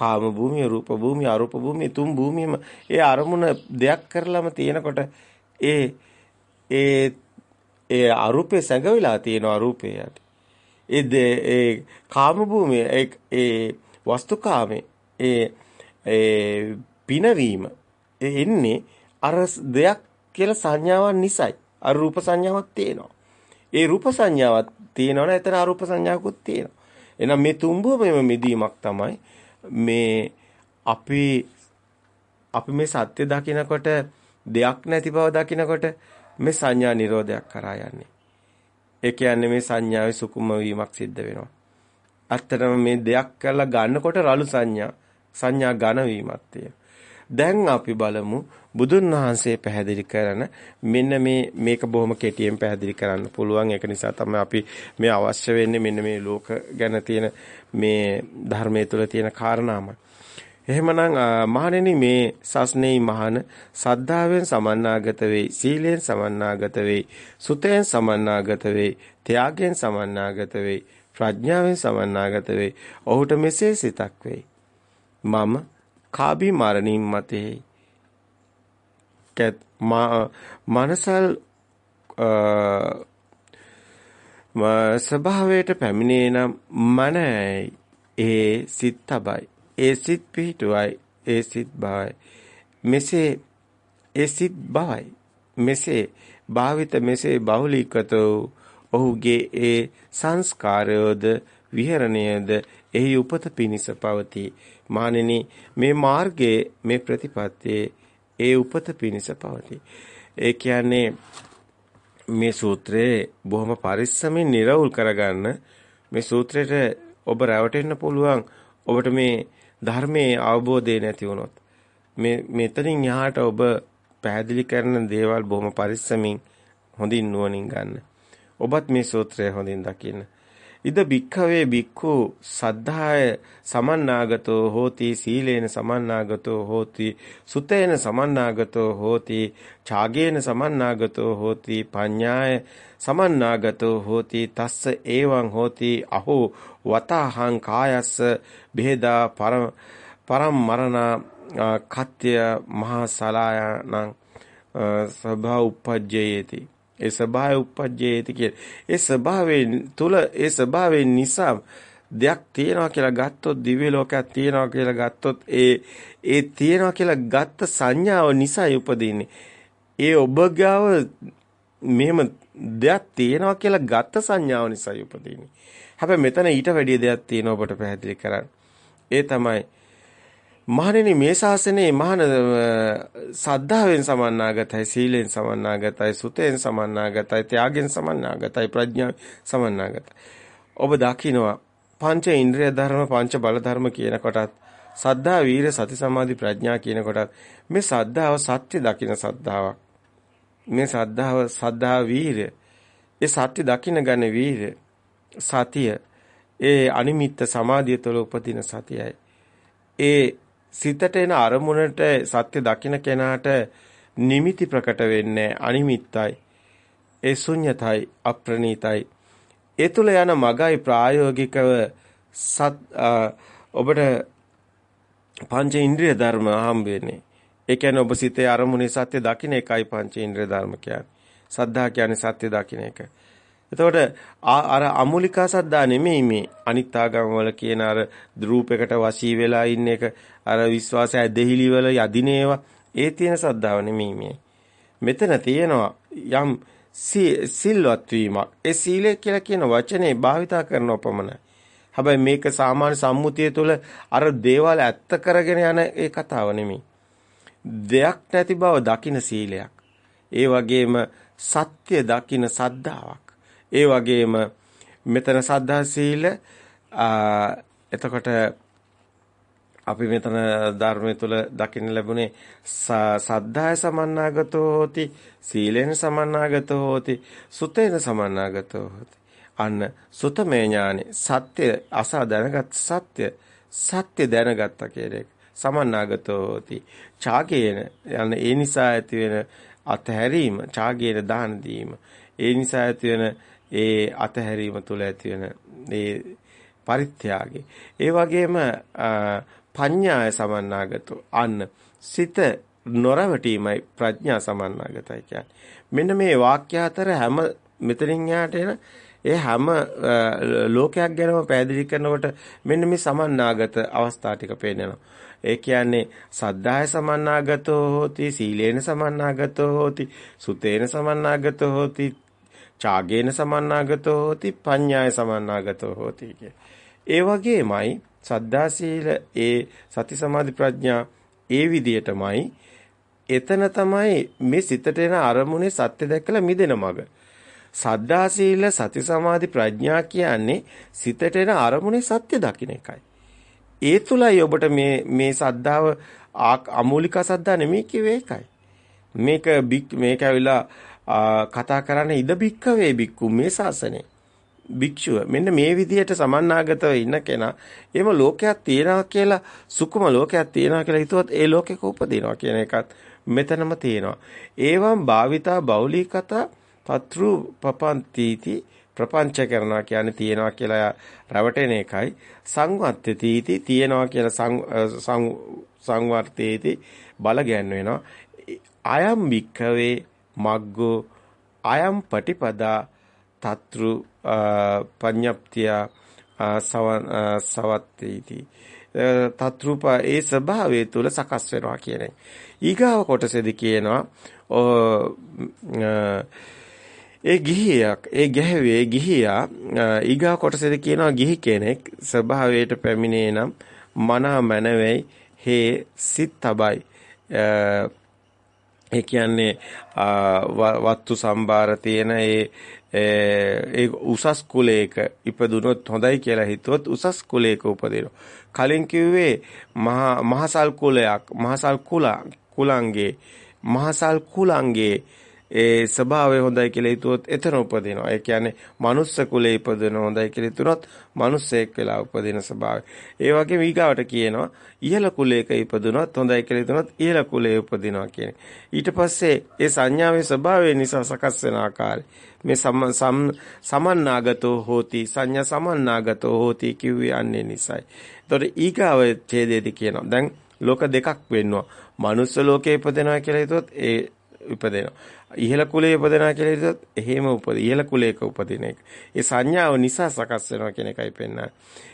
කාම භූමිය, රූප භූමිය, අරූප භූමිය තුන් භූමියම ඒ අරමුණ දෙයක් කරලම තියෙනකොට ඒ ඒ ඒ අරූපේ සැඟවිලා තියෙන අරූපේ යට. ඒ ඒ කාම භූමිය ඒ ඒ වස්තුකාමේ ඒ ඒ පිනවීම එන්නේ අර දෙයක් කියලා සංඥාවක් නිසයි. අර රූප සංඥාවක් තියෙනවා. ඒ රූප සංඥාවක් තියෙනවනේ එතන අරූප සංඥාවකුත් තියෙනවා. එහෙනම් මේ තුඹුවේම මිදීමක් තමයි මේ අපි අපි මේ සත්‍ය දකිනකොට දෙයක් නැති බව දකිනකොට මේ සංඥා නිරෝධයක් කරා යන්නේ. ඒ කියන්නේ මේ සංඥාවේ සුකුම වීමක් සිද්ධ වෙනවා. අත්‍තරම මේ දෙයක් කරලා ගන්නකොට රළු සංඥා සංඥා ඝන වීමක් තියෙනවා. දැන් අපි බලමු බුදුන් වහන්සේ පැහැදිලි කරන මෙන්න මේ මේක බොහොම කෙටියෙන් පැහැදිලි කරන්න පුළුවන් ඒක නිසා තමයි අපි මේ අවශ්‍ය වෙන්නේ මෙන්න මේ ලෝක ගැන තියෙන මේ ධර්මයේ තුල තියෙන කාරණාමයි. එහෙමනම් මහණෙනි මේ සස්නේ මහන සද්ධාවෙන් සමන්නාගත වෙයි සීලෙන් සමන්නාගත වෙයි සුතෙන් සමන්නාගත වෙයි ත්‍යාගයෙන් සමන්නාගත වෙයි ප්‍රඥාවෙන් සමන්නාගත වෙයි ඔහුට මෙසේ සිතක් වෙයි මම කාබී මරණින් මතේ. මනසල් ස්වභාවයට පැමිණේ නම් මනයි. ඒ සිත් තබයි. ඒ සිත් පිහිටුවයි. ඒ සිත් බවයි. මෙසේ ඒ සිත් බවයි. මෙසේ භාවිත මෙසේ බහුලීකත ඔහුගේ ඒ සංස්කාරයෝද විහරණයද එහි උපත පිනිස පවතී. මහණෙනි මේ මාර්ගයේ මේ ප්‍රතිපත්තියේ ඒ උපත පිනිස පවතී. ඒ කියන්නේ මේ සූත්‍රයේ බොහොම පරිස්සමින් නිර්වුල් කරගන්න මේ සූත්‍රයට ඔබ රැවටෙන්න පුළුවන් ඔබට මේ ධර්මයේ අවබෝධය නැති වුණොත් මේ මෙතනින් යහට ඔබ පැහැදිලි කරන දේවල් බොහොම පරිස්සමින් හොඳින් නුවණින් ගන්න. ඔබත් මේ සූත්‍රය හොඳින් දකින්න. ඉද භික්ඛවේ භික්ඛු සද්ධාය සමන්නාගතෝ හෝති සීලේන සමන්නාගතෝ හෝති සුතේන සමන්නාගතෝ හෝති ඡාගේන සමන්නාගතෝ හෝති පඤ්ඤාය සමන්නාගතෝ හෝති තස්ස ඒවං හෝති අහෝ වතහං කායස්ස බෙහෙදා පරම පරම් මරණ කත්‍ය මහා සලායනං සභා උපජ්ජයේති ඒ ස්වභාවය උපජ්ජේති කිය. ඒ ස්වභාවයෙන් තුල ඒ ස්වභාවයෙන් නිසා දෙයක් තියෙනවා කියලා ගත්තොත් දිව්‍ය ලෝකයක් තියෙනවා කියලා ගත්තොත් ඒ ඒ තියෙනවා කියලා ගත්ත සංඥාව නිසායි උපදින්නේ. ඒ ඔබ ගාව මෙහෙම දෙයක් තියෙනවා කියලා ගත්ත සංඥාව නිසායි උපදින්නේ. හැබැයි මෙතන ඊට වැඩිය දෙයක් තියෙනවා ඔබට පැහැදිලි කරන්න. ඒ තමයි මහණෙනි මේ ශාසනයේ මහාන සද්ධාවෙන් සමන්නාගතයි සීලෙන් සමන්නාගතයි සුතෙන් සමන්නාගතයි ත්‍යාගෙන් සමන්නාගතයි ප්‍රඥාවෙන් සමන්නාගතයි. ඔබ දකිනවා පංච ඉන්ද්‍රිය ධර්ම පංච බල ධර්ම කියන කොටත් සද්ධා වීර සති සමාධි ප්‍රඥා කියන කොටත් මේ සද්ධාව සත්‍ය දකින සද්ධාවක්. මේ සද්ධාව සද්ධා වීරය ඒ සත්‍ය දකින ගන වීරය සතිය. ඒ අනිමිත්ත සමාධිය තුළ උපදින සතියයි. ඒ සිතට එන අරමුණට සත්‍ය දකින්න කෙනාට නිමිති ප්‍රකට වෙන්නේ අනිමිත්තයි. ඒ ශුන්‍යතයි අප්‍රණීතයි. ඒ තුල යන මගයි ප්‍රායෝගිකව සත් ඔබට පංච ඉන්ද්‍රිය ධර්ම හම්බ වෙන්නේ. ඒ කියන්නේ ඔබ සිතේ අරමුණේ සත්‍ය දකින්න එකයි පංච ඉන්ද්‍රිය ධර්ම කියන්නේ. සද්ධා කියන්නේ සත්‍ය දකින්න එක. එතකොට අර අමුලිකා සද්දා නෙමෙයි මේ අනිත් ආගම් වල කියන අර රූපයකට වශී වෙලා ඉන්න එක අර විශ්වාසය දෙහිලි වල යදිනේවා ඒ තියෙන සද්දාව නෙමෙයි මේ. මෙතන තියෙනවා යම් සිල්වත් වීමක්. ඒ සීලය කියලා කියන වචනේ භාවිතා කරන පමණයි. හැබැයි මේක සාමාන්‍ය සම්මුතිය තුළ අර දේවල් ඇත්ත කරගෙන යන ඒ කතාව නෙමෙයි. දෙයක් නැති බව දකින සීලයක්. ඒ වගේම සත්‍ය දකින සද්ධාාවක්. ඒ වගේම මෙතන සද්ධා සීල එතකොට අපි මෙතන ධර්මයේ තුල දකින්න ලැබුණේ සද්ධාය සමන්නාගතෝ හෝති සීලෙන් සමන්නාගතෝ හෝති සුතේන සමන්නාගතෝ හෝති. අන්න සුතමේ ඥානෙ සත්‍ය අසා දැනගත් සත්‍ය සත්‍ය දැනගත්තා කියන එක. සමන්නාගතෝ හෝති. ඡාගේන යන ඒ නිසා ඇති වෙන අතහැරීම ඡාගේන දාන දීම. ඒ නිසා ඇති වෙන ඒ අතහැරීම තුළ ඇති වෙන ඒ පරිත්‍යාගය. ඒ වගේම පඤ්ඤාය සමන්නාගතෝ අන්න සිත නොරවටීමයි ප්‍රඥා සමන්නාගතයි කියන්නේ මෙන්න මේ වාක්‍ය අතර හැම මෙතනින් යාට එන ඒ හැම ලෝකයක් ගැනම පැහැදිලි කරනකොට මෙන්න මේ සමන්නාගත අවස්ථා ටික පේනවා. ඒ කියන්නේ සද්ධාය සමන්නාගතෝ හෝති සීලේන සමන්නාගතෝ හෝති සුතේන සමන්නාගතෝ හෝති චාගේන සමන්නාගතෝ හෝති පඤ්ඤාය සමන්නාගතෝ හෝති කිය. ඒ වගේමයි සද්ධා සීල ඒ සති සමාධි ප්‍රඥා ඒ විදියටමයි එතන තමයි මේ සිතට එන අරමුණේ සත්‍ය දැකලා මිදෙන මඟ. සද්ධා සීල සති සමාධි ප්‍රඥා කියන්නේ සිතට එන අරමුණේ සත්‍ය දකින්න එකයි. ඒ තුලයි ඔබට මේ මේ සද්ධාව අමූලික සද්ධා නෙමෙයි කිව්වේ ඒකයි. මේක මේක ඇවිල්ලා කතා කරන්නේ ඉද බික්කවේ බික්කු මේ ශාසනේ. භික්ෂුව මෙන්න මේ විදිහට සමන්නාගතව ඉන්න කෙනා එහෙම ලෝකයක් තියනවා කියලා සුකුම ලෝකයක් තියනවා කියලා හිතුවත් ඒ ලෝකෙක උපදිනවා කියන එකත් මෙතනම තියෙනවා. ඒවම් භාවිතා බෞලිකතා පත්‍රු පපන්තිති ප්‍රපංච කරනවා කියන්නේ තියනවා කියලා රැවටෙන එකයි සංවත්තතිති තියනවා කියලා සංවර්තේති බල ගැන්වෙනවා අයම් වික්කවේ මග්ගෝ අයම් පටිපදා තත්‍රු පඤ්ඤප්තිය සවත්තේති තත්රුප ඒ ස්වභාවය තුල සකස් වෙනවා කියන එක. ඊගාව කොටසේදී කියනවා ඒ ගිහියක් ඒ ගැහුවේ ගිහියා ඊගා කොටසේදී කියනවා ගිහි කෙනෙක් ස්වභාවයට පැමිණේ නම් මනා මනවයි හේ සිත් තබයි ඒ කියන්නේ වත්තු සම්භාර තියෙන ඒ ඒ උසස් කුලයක ඉපදුනොත් හොඳයි කියලා හිතුවොත් උසස් කුලයක උපදිනවා. කලින් කිව්වේ මහා මහසල් කුලයක් මහසල් කුලා කුලංගේ මහසල් කුලංගේ ඒ ස්වභාවය හොඳයි කියලා හිතුවොත් එතන උපදිනවා. ඒ කියන්නේ මනුස්ස කුලේ ඉපදෙන හොඳයි කියලා හිතුනොත් මනුස්සයෙක් වෙලා උපදින ස්වභාවය. ඒ වගේම ඊගාවට කියනවා ඉහළ කුලයක ඉපදුනොත් හොඳයි කියලා හිතුනොත් ඉහළ කුලේ උපදිනවා කියන්නේ. ඊට පස්සේ ඒ සංඥාවේ ස්වභාවය නිසා සකස් වෙන ආකාරය. මේ සමන්නාගතෝ හෝති සංඥා සමන්නාගතෝ හෝති කිව්වේ අන්නේ නිසයි. එතකොට ඊගාව ඡේදයේදී කියනවා. දැන් ලෝක දෙකක් වෙන්නවා. මනුස්ස ලෝකේ ඉපදෙනවා කියලා හිතුවොත් ඒ ඉපදෙනවා. ඉහළ කුලයේ ඉපදෙනවා කියලා හිතුවොත් එහෙම උපද ඉහළ කුලයක උපදින එක. ඒ සංඥාව නිසා සකස් වෙනවා කියන එකයි පෙන්වන්නේ.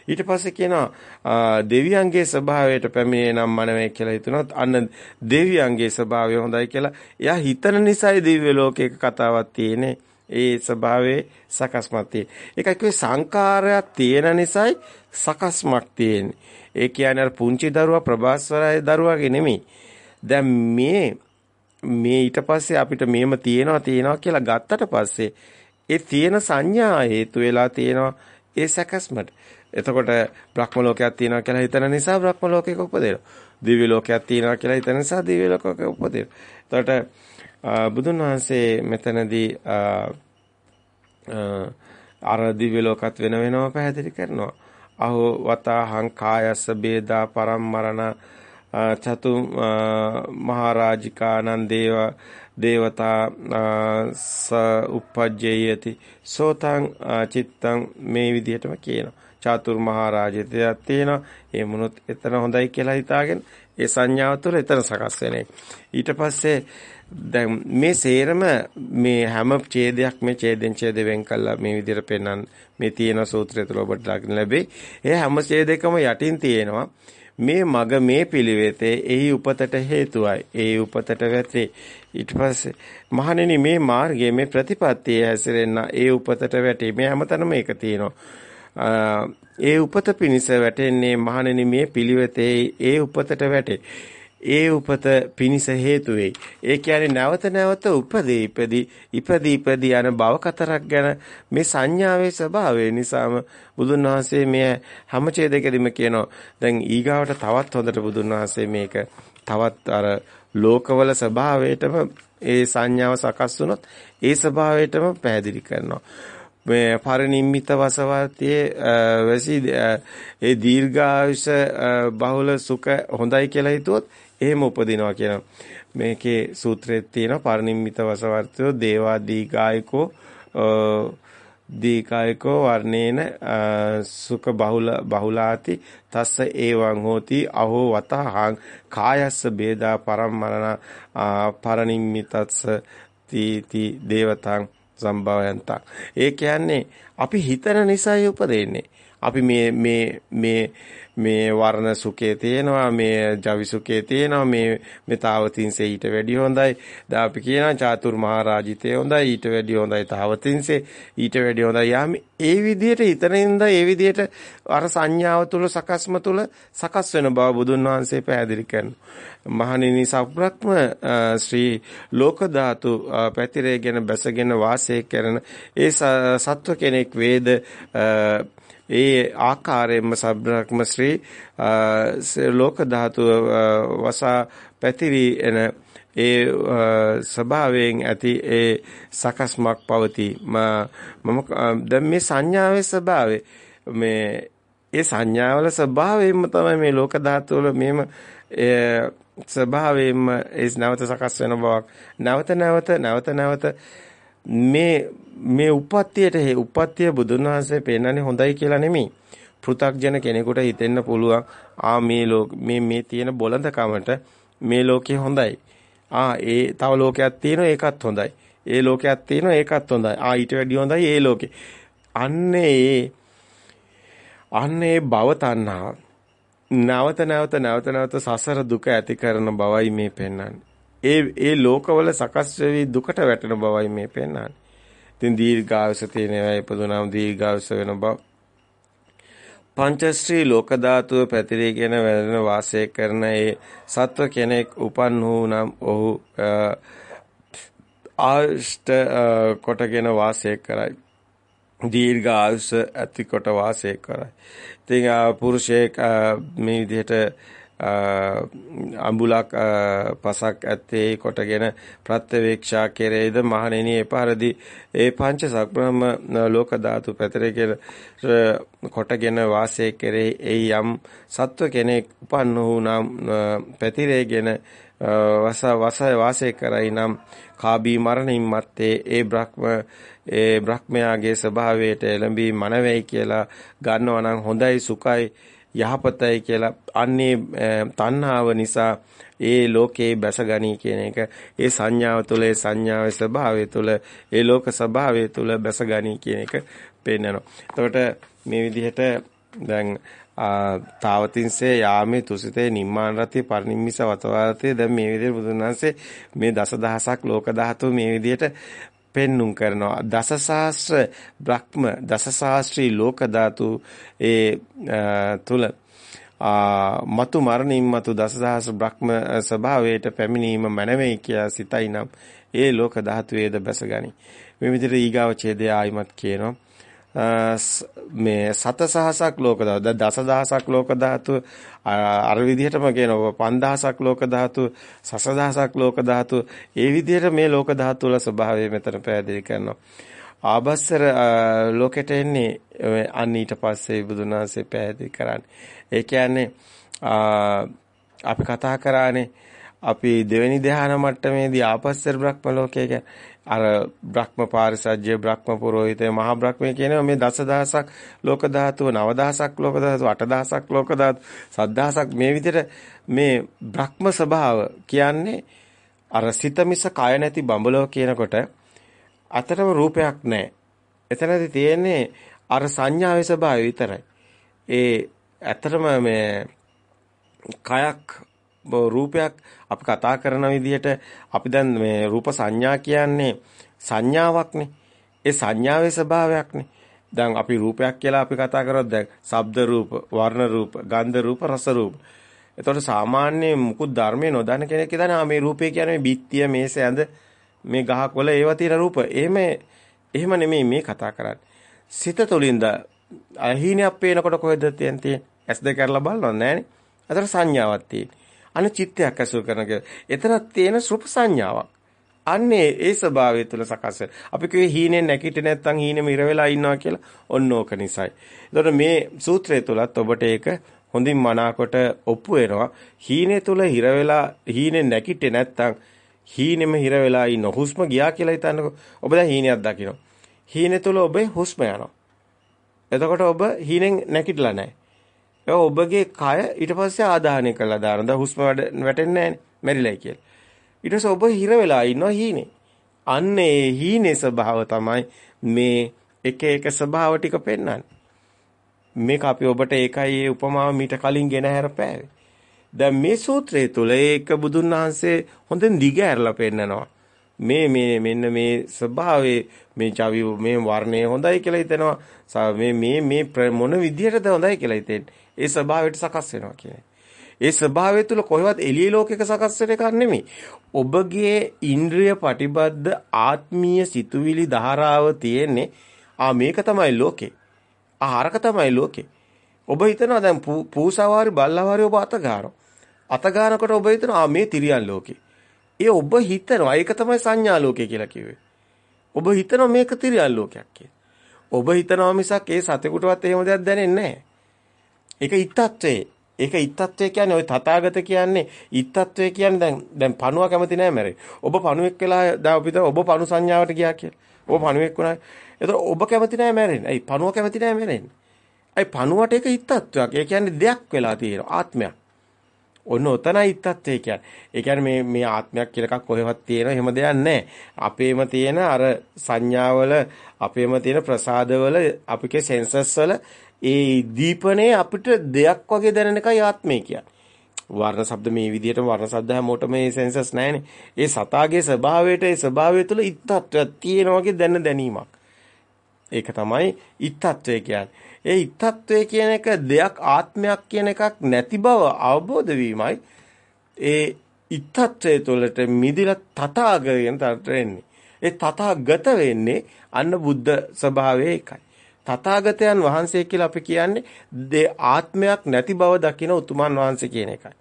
ඊට පස්සේ කියනවා දෙවියන්ගේ ස්වභාවයට පැමිණේ නම් මනමේ කියලා හිතනොත් අන්න දෙවියන්ගේ ස්වභාවය හොඳයි කියලා. එයා හිතන නිසායි දිව්‍ය ලෝකයක කතාවක් තියෙන්නේ. ඒ ස්වභාවයේ සකස්මක් තියෙන. ඒකයි කිව්වේ සංකාරයක් තියෙන නිසායි සකස්මක් තියෙන්නේ. ඒ කියන්නේ අර පුංචි දරුවා ප්‍රභාස්වරය දරුවාගේ නෙමෙයි. දැන් මේ මේ ඊට පස්සේ අපිට මේම තියෙනවා තියෙනවා කියලා ගත්තට පස්සේ ඒ තියෙන සංඥා හේතු වෙලා තියෙනවා ඒ සැකස්මට. එතකොට බ්‍රහ්ම ලෝකයක් තියෙනවා කියලා හිතන නිසා බ්‍රහ්ම ලෝකයක උපදිනවා. දිව්‍ය ලෝකයක් තියෙනවා කියලා හිතන නිසා දිව්‍ය ලෝකයක උපදිනවා. එතකොට බුදුන් වහන්සේ මෙතනදී අර දිව්‍ය ලෝකත් වෙන වෙනම පැහැදිලි කරනවා. අහෝ වතාහං කායස්ස බේදා පරම්මරණ චතු මහරජිකානන් දේව දේවතා ස උපජ්ජයති සෝතං චිත්තං මේ විදිහටම කියනවා. චාතුර් මහරජිතයක් තියෙනවා. ඒ මොනොත් එතන හොඳයි කියලා හිතාගෙන ඒ සංඥාව තුළ එතන සකස් වෙන එක. ඊට පස්සේ දැන් මේ සේරම මේ හැම ඡේදයක් මේ ඡේදෙන් ඡේද වෙන් කළා මේ විදිහට පෙන්වන්න මේ තියෙන සූත්‍රය තුළ ඔබට දකින්න ලැබෙයි. ඒ හැම ඡේදයකම යටින් තියෙනවා මේ මග මේ පිළිවෙතේ එහි උපතට හේතුවයි. ඒ උපතට වැටේ. ඊට පස්සේ මහණෙනි මේ මාර්ගයේ මේ ප්‍රතිපත්තියේ හැසිරෙන්න ඒ උපතට වැටේ. මේ හැමතැනම ඒක තියෙනවා. ඒ උපත පිණිස වැටෙන්නේ මහණෙනි මේ පිළිවෙතේ ඒ උපතට වැටේ. ඒ උපත පිනිස හේතු වෙයි. ඒ කියන්නේ නැවත නැවත උපදී ඉපදී ඉපදී ඉපදී යන භව කතරක් ගැන මේ සංඥාවේ ස්වභාවය නිසාම බුදුන් වහන්සේ මේ හැම ඡේදයකදීම කියනවා. දැන් ඊගාවට තවත් හොඳට බුදුන් වහන්සේ මේක තවත් අර ලෝකවල ස්වභාවයටම ඒ සංඥාව සකස් වුණොත් ඒ ස්වභාවයටම පැහැදිලි කරනවා. මේ පරිනිම්මිත වසවර්තියේ වැසි ඒ දීර්ඝායුෂ බහුල සුඛ හොඳයි කියලා හිතුවොත් එහෙම උපදිනවා කියන මේකේ සූත්‍රයේ තියෙන පරිනිම්මිත වසවර්තයෝ දේවාදී ගායකෝ දීකායකෝ වර්ණේන සුඛ බහුල බහුලාති තස්ස ඒවං හෝති අහෝ වතහං කායස්ස බේදා පරම්මරණ පරනිම්මිතස්ස තීති දේවතං සම්භවයන්තං. ඒ කියන්නේ අපි හිතන නිසායි උපදින්නේ. අපි මේ මේ මේ මේ වර්ණ සුඛේ තියෙනවා මේ ජවි සුඛේ තියෙනවා මේ මෙතාවතින්සේ ඊට වැඩිය හොඳයි. දැන් අපි කියනවා චාතුර් මහරජිතේ හොඳයි ඊට වැඩිය හොඳයි තාවතින්සේ ඊට වැඩිය හොඳයි යාම. ඒ විදිහට හිතනින්ද ඒ විදිහට අර සංඥාව තුල සකස්ම තුල සකස් වෙන බව බුදුන් වහන්සේ පැහැදිලි කරනවා. මහණෙනි සබ්‍රක්ම ශ්‍රී ලෝක ධාතු පැතිරේගෙන බැසගෙන වාසය කරන ඒ සත්ව කෙනෙක් වේද ඒ ආකාරයෙන්ම සබ්‍රක්ම ශ්‍රී ලෝක ධාතුව වසා පැතිරි එන ඒ ස්වභාවයෙන් ඇති ඒ සකස්මක් පවතී. මම දැන් මේ සංඥාවේ ස්වභාවය මේ ඒ සංඥාවල ස්වභාවයෙන්ම තමයි මේ ලෝක ධාතු වල මෙහෙම ස්වභාවයෙන්ම ඒ නැවත සකස් වෙන බවක්. නැවත නැවත නැවත නැවත මේ මේ උප්පත්තියට හේ උප්පත්තිය බුදුන් වහන්සේ පෙන්නන්නේ හොඳයි කියලා නෙමෙයි. පෘ탁ජන කෙනෙකුට හිතෙන්න පුළුවන් ආ මේ ලෝක මේ මේ තියෙන බොළඳකමට මේ ලෝකේ හොඳයි. ආ ඒ තව ලෝකයක් තියෙනවා ඒකත් හොඳයි. ඒ ලෝකයක් තියෙනවා ඒකත් හොඳයි. ආ ඊට වැඩිය හොඳයි ඒ ලෝකේ. අන්නේ අන්නේ භව තණ්හාව නැවත නැවත නැවත නැවත සසර දුක ඇති කරන බවයි මේ පෙන්වන්නේ. ඒ ඒ ලෝකවල සකස් වෙවි දුකට වැටෙන බවයි මේ පෙන්වන්නේ. ඉතින් දීර්ඝායස තියෙන ඒවා ඉපදුනම දීර්ඝායස වෙන බව. පංචශ්‍රී ලෝක ධාතුව පැතිරීගෙන වැඩෙන වාසය කරන ඒ සත්ව කෙනෙක් උපන් වූ නම් ඔහු ආෂ්ට කොටගෙන වාසය කරයි. දීර්ඝ ආයුෂ ඇති කොට වාසය කරයි. ඉතින් පුරුෂයෙක් මේ විදිහට අඹුලක් පසක් ඇත්තේ කොටගෙන ප්‍රත්‍යවේක්ෂා කෙරෙයිද මහණෙනි එපාරදී ඒ පංච සක්‍රම ලෝක ධාතු පැතරේ කොටගෙන වාසය කෙරෙහි ඒ යම් සත්ව කෙනෙක් උපන්න වූ නම් පැතිරේගෙන වස වස වාසය කරයි නම් කාබී මරණින් මත්තේ ඒ බ්‍රහ්ම ඒ බ්‍රහ්මයාගේ ස්වභාවයට එළඹී මනවැයි කියලා ගන්නවා නම් හොඳයි සුඛයි. යහපතයි කියලා අන්නේ තණ්හාව නිසා ඒ ලෝකේ බැසගනී කියන එක ඒ සංඥාව තුළ ඒ සංඥාවේ ස්වභාවය තුළ ඒ ලෝක ස්වභාවය තුළ බැසගනී කියන එක පෙන්නනවා. එතකොට මේ විදිහට දැන් තාවතින්සේ යාමේ තුසිතේ නිම්මාන රති පරිනිම්මිස වතවාතේ දැන් මේ විදිහට බුදුන් වහන්සේ මේ දසදහසක් ලෝක ධාතු මේ විදිහට පෙන්눔 කරනවා. දසසහස්‍ර බ්‍රහ්ම දසසහස්‍රී ලෝක ධාතු ඒ තුල මතු මරණින් මතු දසදහස් බ්‍රහ්ම ස්වභාවයට පැමිණීම මනමෙයි කියා සිතයි නම් ඒ ලෝක ධාතුවේද බැසගනි මේ විදිහට ඊගාව ඡේදය ආයිමත් කියනවා. මේ සතසහසක් ලෝක ධාතු දසදහසක් ලෝක ධාතු අර විදිහටම කියනවා 5000ක් ලෝක ධාතු සසදහසක් ලෝක ධාතු ඒ විදිහට මේ ලෝක ධාතු වල ස්වභාවය මෙතන පැහැදිලි කරනවා. ආබස්සර ලෝකෙට එන්නේ අන්න ඊට පස්සේ බුදුන් වහන්සේ පැහැදිලි කරන්නේ. ඒ කියන්නේ අපි කතා කරානේ අපි දෙවෙනි ධ්‍යාන මට්ටමේදී ආපස්සර බ්‍රහ්ම ලෝකය කියන්නේ අර බ්‍රහ්ම පාරිසජ්‍ය බ්‍රහ්ම පුරোহিතය මහා බ්‍රහ්මය කියනවා මේ දසදහසක් ලෝක ධාතුව නවදහසක් ලෝක ධාතුව අටදහසක් ලෝක ධාතු සද්දහසක් මේ විදිහට මේ බ්‍රහ්ම ස්වභාව කියන්නේ අර සිත මිස කය නැති බඹලෝ කියනකොට අතරම රූපයක් නැහැ. එතනදී තියෙන්නේ අර සංඥාවේ ස්වභාවය විතරයි. ඒ ඇත්තටම මේ කයක් රූපයක් අපි කතා කරන විදිහට අපි දැන් මේ රූප සංඥා කියන්නේ සංඥාවක්නේ. ඒ සංඥාවේ ස්වභාවයක්නේ. දැන් අපි රූපයක් කියලා අපි කතා කරොත් දැන් ශබ්ද රූප, වර්ණ රූප, ගන්ධ රූප, රස රූප. එතකොට සාමාන්‍ය මුකුත් ධර්මයේ නොදන්න කෙනෙක් හිතන්නේ මේ රූපේ කියන්නේ මේ බිත්තිය, මේස ඇඳ, මේ ගහක් වල ඒවා තියෙන රූප. එහෙම එහෙම නෙමෙයි මේ කතා කරන්නේ. සිත තුළින්ද අහීනයක් පේනකොට කොහෙද තියෙන්නේ? ඇස් දෙක කරලා බලනවද නැහනේ. අතර සංඥාවක් තියෙන්නේ. අන චිත්තයක් ඇසුර කරන කියලා. එතනක් තියෙන සුප සංඥාවක්. අන්නේ ඒ ස්වභාවය තුළ සකස් අපි කිව්වේ හීනෙන් නැගිට නැත්නම් හීනෙම ඉර වෙලා ඉන්නවා කියලා. ඔන්න ඕක නිසායි. එතකොට මේ සූත්‍රය තුලත් ඔබට ඒක හොඳින් මනාකොට ඔප්පු වෙනවා. හීනේ තුල හිර වෙලා හීනෙන් නැගිටේ නැත්නම් හීනෙම හිර වෙලා ඉන්න හුස්ම ගියා කියලා හිතන්නකො. ඔබ දැන් හීනයක් දකිනවා. හීනේ තුල ඔබේ හුස්ම යනවා. එතකොට ඔබ හීනෙන් නැගිටලා නැහැ. ඒ ඔබගේ කය ඊට පස්සේ ආදාහනය කරලා දානවා. දැන් හුස්ම වැටෙන්නේ නැහැනේ. මැරිලයි කියලා. ඊට පස්සේ ඔබ හිර වෙලා ඉන්නවා හීනේ. අන්න ඒ හීනේ ස්වභාව තමයි මේ එක එක ස්වභාව ටික පෙන්වන්නේ. මේක අපි ඔබට ඒකයි ඒ උපමාව මීට කලින් ගෙන හැරපෑවේ. දැන් මේ සූත්‍රය තුල ඒක බුදුන් වහන්සේ හොඳින් දිග ඇරලා පෙන්නනවා. මේ මේ මෙන්න මේ ස්වභාවයේ මේ චවි මේ වර්ණය හොඳයි කියලා හිතෙනවා. මේ මේ මේ මොන විදියටද හොඳයි කියලා හිතෙන්නේ. ඒ ස්වභාවයට සකස් වෙනවා කියන්නේ. ඒ ස්වභාවය තුල කොහෙවත් එළිය ලෝකයක සකස් වෙන එකක් නෙමෙයි. ඔබගේ ඉන්ද්‍රිය පටිබද්ධ ආත්මීය සිතුවිලි ධාරාව තියෙන්නේ ආ මේක තමයි ලෝකේ. ආ අරක තමයි ලෝකේ. ඔබ හිතනවා දැන් පූසාවාරි බල්ලාවාරි ඔබ අත ගන්නවා. අත ගන්නකොට ඔබ හිතනවා ආ මේ තිරියන් ලෝකේ. ඒ ඔබ හිතනවා ඒක තමයි සංඥා ලෝකය කියලා කිව්වේ. ඔබ හිතනවා මේක තිරියන් ලෝකයක් කියලා. ඔබ හිතනවා මිසක් ඒ සතෙකුටවත් එහෙම දෙයක් දැනෙන්නේ නැහැ. ඒක ඊත්තත්වේ. ඒක ඊත්තත්වය කියන්නේ ওই තථාගත කියන්නේ ඊත්තත්වය කියන්නේ දැන් දැන් පණුව කැමති නැහැ මැරෙන්න. ඔබ පණුවෙක් වෙලා දැන් අපි ඔබ පණු සංඥාවට ගියා කියලා. ඔබ පණුවෙක් වුණා. එතකොට ඔබ කැමති නැහැ මැරෙන්න. ඇයි පණුව කැමති නැහැ මැරෙන්න. ඇයි පණුවට ඒක ඊත්තත්වයක්. ඒ කියන්නේ දෙයක් වෙලා තියෙනවා ආත්මයක්. ඔන්න ඔතනයි ඊත්තත්වය කියන්නේ. ඒ කියන්නේ මේ මේ ආත්මයක් කියලා එකක් කොහෙවත් තියෙන එහෙම දෙයක් නැහැ. අපේම තියෙන අර සංඥාවල අපේම තියෙන ප්‍රසාදවල අපිගේ සෙන්සස් වල ඒ දීපනේ අපිට දෙයක් වගේ දැනෙන එකයි ආත්මය කියන්නේ. වර්ණ ශබ්ද මේ විදිහට වර්ණ ශබ්ද හැමෝටම මේ සෙන්සස් නැහැනේ. ඒ සතාගේ ස්වභාවයට ඒ ස්වභාවය තුළ ඉත්තත්වයක් තියෙන වගේ දැන දැනීමක්. ඒක තමයි ඉත්තත්වය කියන්නේ. ඒ ඉත්තත්වය කියන එක දෙයක් ආත්මයක් කියන එකක් නැති බව අවබෝධ වීමයි ඒ ඉත්තත්වය තුළට මිදිලා තථාගතයන් තරට එන්නේ. ඒ තථාගත වෙන්නේ අන්න බුද්ධ ස්වභාවය එකයි. තථාගතයන් වහන්සේ කියලා අපි කියන්නේ දේ ආත්මයක් නැති බව දකින උතුමන් වහන්සේ කියන එකයි.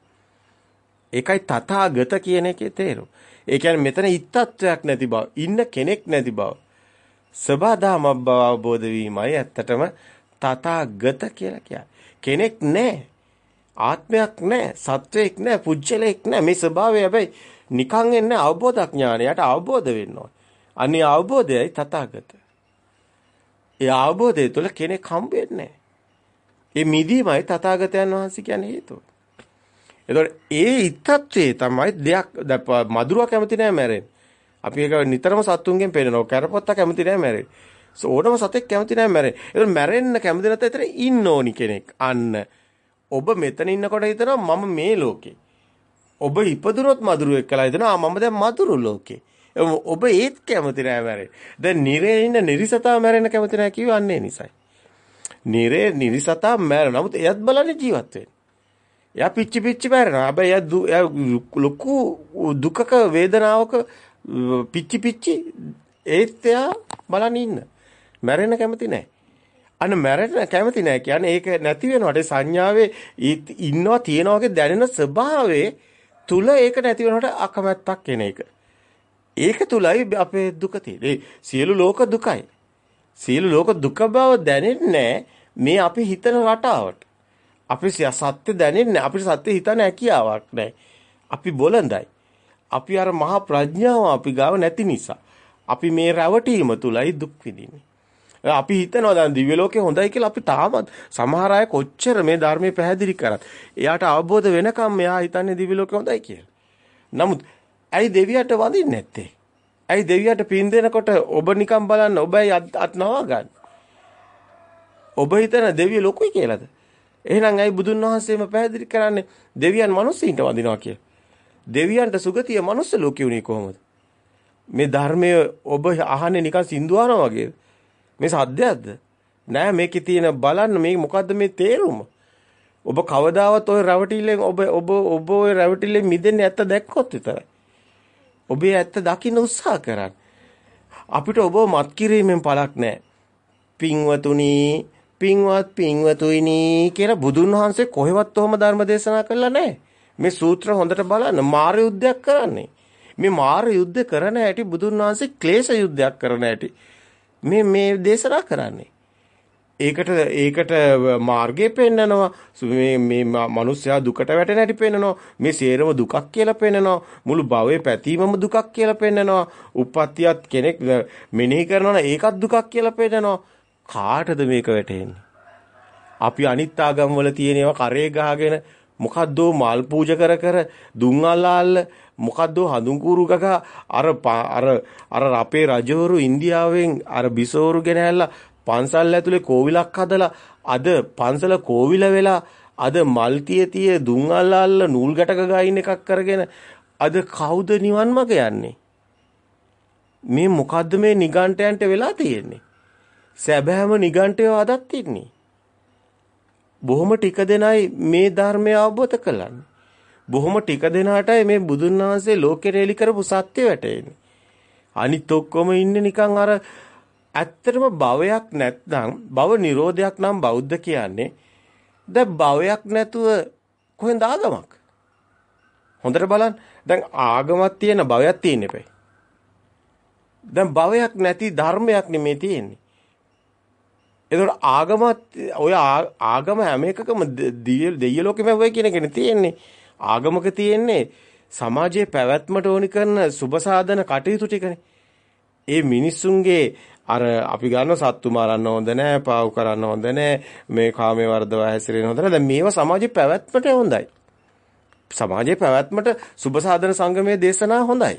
ඒකයි තථාගත කියන එකේ තේරුම. ඒ කියන්නේ මෙතන ඉත්තත්වයක් නැති බව, ඉන්න කෙනෙක් නැති බව. සබදාම බව අවබෝධ වීමයි ඇත්තටම තථාගත කියලා කියන්නේ. කෙනෙක් නැහැ. ආත්මයක් නැහැ, සත්වයක් නැහැ, පුජ්‍යලයක් නැහැ. මේ ස්වභාවය හැබැයි නිකන් එන්නේ අවබෝධ ඥානයට අවබෝධ වෙන්න ඕනේ. අනිත් අවබෝධයයි තථාගත. ඒ අවබෝධය තුළ කෙනෙක් හම්බ වෙන්නේ ඒ මිදීමයි තථාගතයන් වහන්සේ කියන්නේ හේතුව. එතකොට ඒ ඉත්තත්වයේ තමයි දෙයක් මදුරුවා කැමති නෑ මැරෙන්න. අපි ඒක නිතරම සත්තුන්ගෙන් පේනවා. කරපොත්ත කැමති නෑ මැරෙන්න. ඕනම සතෙක් කැමති නෑ මැරෙන්න. ඒතර මැරෙන්න කැමති නැත්නම් ඒතර ඉන්න ඕනි කෙනෙක්. අන්න ඔබ මෙතන ඉන්නකොට හිතනවා මම මේ ලෝකේ. ඔබ ඉපදුනොත් මදුරුවෙක් කියලා හිතනවා මම දැන් මදුරු ලෝකේ. ඔබ ඒත් කැමති නෑ මැරෙන්න. දැන් නිරේ ඉන්න නිරිසතා මැරෙන්න කැමති නෑ කිව්වන්නේ නිසයි. නිරේ නිරිසතා මැර. නමුත් එයත් බලන්නේ ජීවත් වෙන්න. එයා පිච්චි පිච්චි මැරෙනවා. හැබැයි එයා ලොකු දුකක වේදනාවක පිච්චි පිච්චි ඒත් එයා බලන් ඉන්න. මැරෙන්න කැමති නෑ. අන්න මැරෙන්න කැමති නෑ කියන්නේ ඒක නැති වෙනවට සංඥාවේ ඉන්නවා තියනවා වගේ දැනෙන ස්වභාවයේ තුල ඒක නැති වෙනවට අකමැත්තක් එන එක. ඒක තුලයි අපේ දුක තියෙන්නේ. සියලු ලෝක දුකයි. සියලු ලෝක දුක බව දැනෙන්නේ මේ අපි හිතන රටාවට. අපි සත්‍ය දැනෙන්නේ අපිට සත්‍ය හිතන හැකියාවක් නැහැ. අපි බොළඳයි. අපි අර මහා ප්‍රඥාව අපි ගාව නැති නිසා. අපි මේ රැවටීම තුලයි දුක් විඳින්නේ. අපි හිතනවා දැන් දිව්‍ය ලෝකේ හොඳයි කියලා අපි තාමත් සමහර අය කොච්චර මේ ධර්මයේ පැහැදිලි කරත් එයාට අවබෝධ වෙනකම් මෙයා හිතන්නේ දිව්‍ය ලෝකේ හොඳයි කියලා. නමුත් ඇයි දෙවියට වඳින්නේ නැත්තේ? ඇයි දෙවියට පින් දෙනකොට ඔබ නිකන් බලන්න ඔබයි අත් නවා ගන්න. ඔබ හිතන දෙවිය ලොකුයි කියලාද? එහෙනම් ඇයි බුදුන් වහන්සේම පැහැදිලි කරන්නේ දෙවියන් මිනිස්සුන්ට වඳිනවා කියලා? දෙවියන්ට සුගතිය මනුස්ස ලෝකේ උනේ කොහොමද? මේ ධර්මය ඔබ අහන්නේ නිකන් සින්දුවානවා වගේ. මේ සද්දයක්ද? නෑ මේකේ තියෙන බලන්න මේ මොකද්ද මේ තේරුම? ඔබ කවදාවත් ওই රැවටිල්ලෙන් ඔබ ඔබ ඔබ ওই රැවටිල්ලෙන් මිදෙන්නේ නැත්ත දැක්කොත් විතරයි. ඔබේ ඇත්ත දකින්න උත්සාහ කරන්න. අපිට ඔබ මත් කිරීමෙන් පළක් නැහැ. පින්වතුනි, පින්වත් පින්වතුයිනි කියලා බුදුන් වහන්සේ කොහෙවත් ඔහම ධර්ම දේශනා කළා නැහැ. මේ සූත්‍ර හොඳට බලන්න මාර යුද්ධයක් කරන්නේ. මේ මාර යුද්ධ කරන හැටි බුදුන් වහන්සේ ක්ලේශ යුද්ධයක් කරන හැටි මේ මේ දේශනා කරන්නේ. ඒකට ඒකට මාර්ගය පෙන්නනවා. මේ මේ මිනිස්සයා දුකට වැටෙන හැටි පෙන්නනවා. මේ සේරම දුකක් කියලා පෙන්නනවා. මුළු භවයේ පැතීමම දුකක් කියලා පෙන්නනවා. උප්පත්තියත් කෙනෙක් මෙනෙහි කරනවා ඒකත් දුකක් කියලා පෙන්නනවා. කාටද මේක වැටෙන්නේ? අපි අනිත් ආගම්වල තියෙන ඒවා කරේ ගහගෙන මොකද්දෝ මල් පූජා කර කර දුම් අල්ලාල්ල මොකද්දෝ හඳුන් කූරු ගග අර අර අර අපේ රජවරු ඉන්දියාවෙන් අර බිසෝරු ගෙනහැල්ලා පන්සල් ඇතුලේ කෝවිලක් හදලා අද පන්සල කෝවිල වෙලා අද මල් තිය තිය දුම් අල්ලාල්ල නූල් ගැටක ගයින් එකක් කරගෙන අද කවුද නිවන් මග යන්නේ? මේ මොකද්ද මේ නිගණ්ඨයන්ට වෙලා තියෙන්නේ? සැබෑම නිගණ්ඨයෝ අදත් ඉන්නේ. බොහොම ටික දෙනයි මේ ධර්මය අවබෝධ කරගන්නේ. බොහොම ටික දෙනාටයි මේ බුදුන් වහන්සේ ලෝකෙට එලි කරපු සත්‍ය වැටෙන්නේ. අනිත් ඔක්කොම ඉන්නේ නිකන් අර ඇත්තටම භවයක් නැත්නම් භව නිරෝධයක් නම් බෞද්ධ කියන්නේ දැන් භවයක් නැතුව කොහෙන්ද ආගමක්? හොඳට බලන්න. දැන් ආගමක් තියෙන භවයක් තියෙන්න එපේ දැන් භවයක් නැති ධර්මයක් නෙමේ තියෙන්නේ. එතකොට ආගමත් ඔය ආගම හැම එකකම දෙය ලෝකෙම වෙයි කියන එකනේ තියෙන්නේ. ආගමක තියෙන්නේ සමාජයේ පැවැත්මට ඕනි කරන සුබ සාධන කටයුතු ටිකනේ. ඒ මිනිස්සුන්ගේ අර අපි ගන්න සත්තු මරන්න හොඳ නැහැ, පාව් කරන්න හොඳ නැහැ, මේ කාමයේ වර්ධව හැසිරෙන්න හොඳ නැහැ. දැන් මේවා සමාජයේ පැවැත්මට හොඳයි. සමාජයේ පැවැත්මට සුබ සාධන සංගමයේ දේශනා හොඳයි.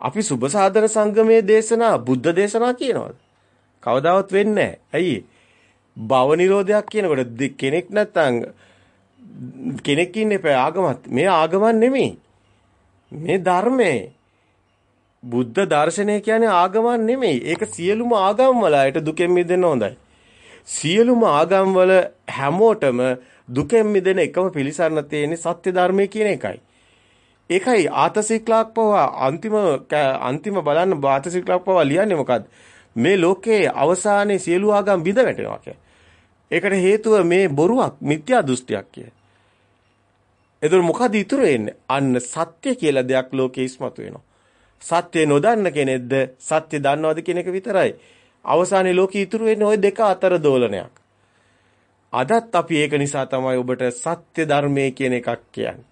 අපි සුබ සාධන සංගමයේ දේශනා බුද්ධ දේශනා කියනවාද? කවදාවත් වෙන්නේ නැහැ. ඇයි? භව නිරෝධයක් කියනකොට කෙනෙක් නැත්තම් කෙනෙක් ඉන්නේ ආගමත් මේ ආගමක් නෙමෙයි. මේ ධර්මයේ බුද්ධ දර්ශනය කියන්නේ ආගමක් නෙමෙයි. ඒක සියලුම ආගම් වලට දුකෙන් මිදෙන්න හොඳයි. සියලුම ආගම් වල හැමෝටම දුකෙන් මිදෙන එකම පිළිසරණ තියෙන්නේ සත්‍ය ධර්මයේ කියන එකයි. ඒකයි ආතසික්ලාක් පවා අන්තිම අන්තිම බලන්න ආතසික්ලාක් පවා ලියන්නේ මොකද්ද? මේ ලෝකයේ අවසානයේ සියලු ආගම් බිඳ වැටෙනවා කිය. ඒකට හේතුව මේ බොරුවක් මිත්‍යා දෘෂ්ටියක් කිය. එතකොට මොකද ඉතුරු වෙන්නේ? අන්න සත්‍ය කියලා දෙයක් ලෝකේ ඉස්මතු වෙනවා. සත්‍ය නොදන්න කෙනෙක්ද සත්‍ය දන්නවද කියන එක විතරයි. අවසානයේ ලෝකෙ ඉතුරු වෙන්නේ ওই දෙක අතර දෝලනයක්. අදත් අපි ඒක නිසා තමයි ඔබට සත්‍ය ධර්මයේ කියන එකක් කියන්නේ.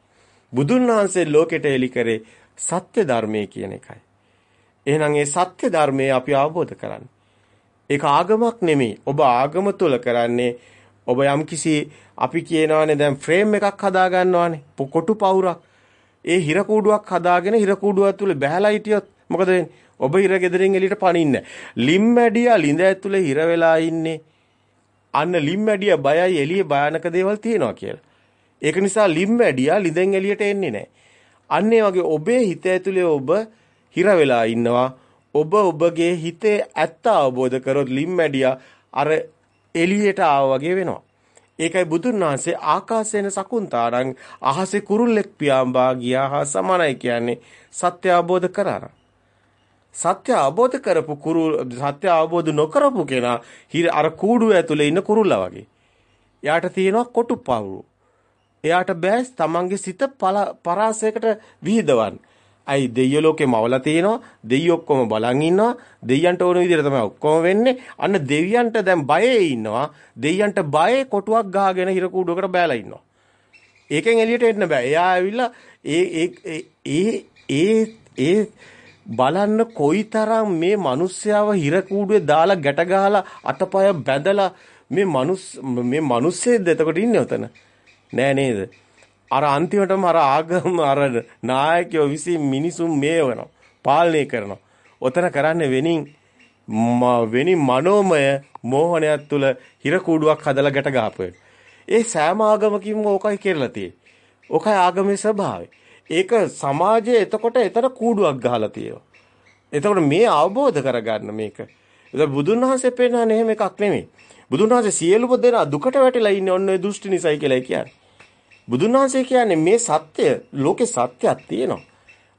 බුදුන් වහන්සේ ලෝකෙට එලි කරේ සත්‍ය ධර්මයේ කියන එකයි. එහෙනම් ඒ සත්‍ය ධර්මයේ අපි අවබෝධ කරගන්න. ඒක ආගමක් නෙමෙයි. ඔබ ආගම තුල කරන්නේ ඔබ යම්කිසි අපි කියනවානේ දැන් ෆ්‍රේම් එකක් හදා ගන්නවානේ. කොටු පවුරක්. ඒ හිර කූඩුවක් හදාගෙන හිර කූඩුව ඇතුලේ බැහැලා හිටියොත් මොකද වෙන්නේ? ඔබ හිර ගෙදරින් එළියට පනින්න. ලිම් මැඩියා ලිඳ ඇතුලේ හිර වෙලා ඉන්නේ. අන්න ලිම් මැඩියා බයයි එළියේ භයානක දේවල් තියෙනවා කියලා. ඒක නිසා ලිම් මැඩියා ලිඳෙන් එළියට එන්නේ නැහැ. අන්න වගේ ඔබේ හිත ඇතුලේ ඔබ හිර වෙලා ඉන්නවා. ඔබ ඔබගේ හිතේ ඇත්ත අවබෝධ කරොත් ලිම් මැඩියා අර එළියට ආවා වගේ වෙනවා. ඒකයි බුදුන් වහන්සේ ආකාශේන සකුන්තාරං අහසේ කුරුල්ලෙක් පියාඹා ගියා හා සමානයි කියන්නේ සත්‍ය අවබෝධ කරා. සත්‍ය අවබෝධ කරපු කුරු සත්‍ය අවබෝධ නොකරපු කෙනා හිර අර කූඩුව ඇතුලේ ඉන්න කුරුල්ලා වගේ. එයාට තියෙනවා කොටු පවුරු. එයාට බෑ තමන්ගේ සිත පරාසයකට විහිදවන්න. අයි දෙයියෝ ලෝකේ මවලා තියෙනවා දෙයියෝ ඔක්කොම බලන් ඉන්නවා දෙයියන්ට ඕන විදිහට තමයි ඔක්කොම වෙන්නේ. අන්න දෙවියන්ට දැන් බයේ ඉන්නවා. දෙයියන්ට බයේ කොටුවක් ගහගෙන හිර කූඩුවකට බෑලා ඉන්නවා. ඒකෙන් එළියට එන්න බෑ. එයා ඇවිල්ලා ඒ ඒ ඒ ඒ බලන්න කොයිතරම් මේ මිනිස්යාව හිර කූඩුවේ දාලා ගැට ගහලා අතපය බැඳලා මේ මිනිස් මේ මිනිස්සෙද්ද එතකොට ඉන්නේ උතන නෑ නේද? අර අන්තිමටම අර ආගම අර නායකයෝ විසින් මිනිසුන් මේවනවා පාලනය කරනවා. ඔතන කරන්නේ වෙනින් වෙනින් මනෝමය මෝහනයක් තුල හිර කූඩුවක් හදලා ගැට ගහපුවා. ඒ සෑම ආගමකින්ම ඕකයි කියලා තියෙන්නේ. ඕකයි ආගමේ ස්වභාවය. ඒක සමාජයේ එතකොට එතන කූඩුවක් ගහලා තියෙනවා. එතකොට මේ අවබෝධ කරගන්න මේක. ඒක බුදුන් වහන්සේ පෙන්නන්නේ එහෙම එකක් නෙමෙයි. බුදුන් වහන්සේ සියලුම දෙනා දුකට වැටිලා ඉන්නේ ඔන්න ඔය දෘෂ්ටි නිසායි කියලා කියන්නේ. බුදුන් වහන්සේ කියන්නේ මේ සත්‍ය ලෝකේ සත්‍යයක් තියෙනවා.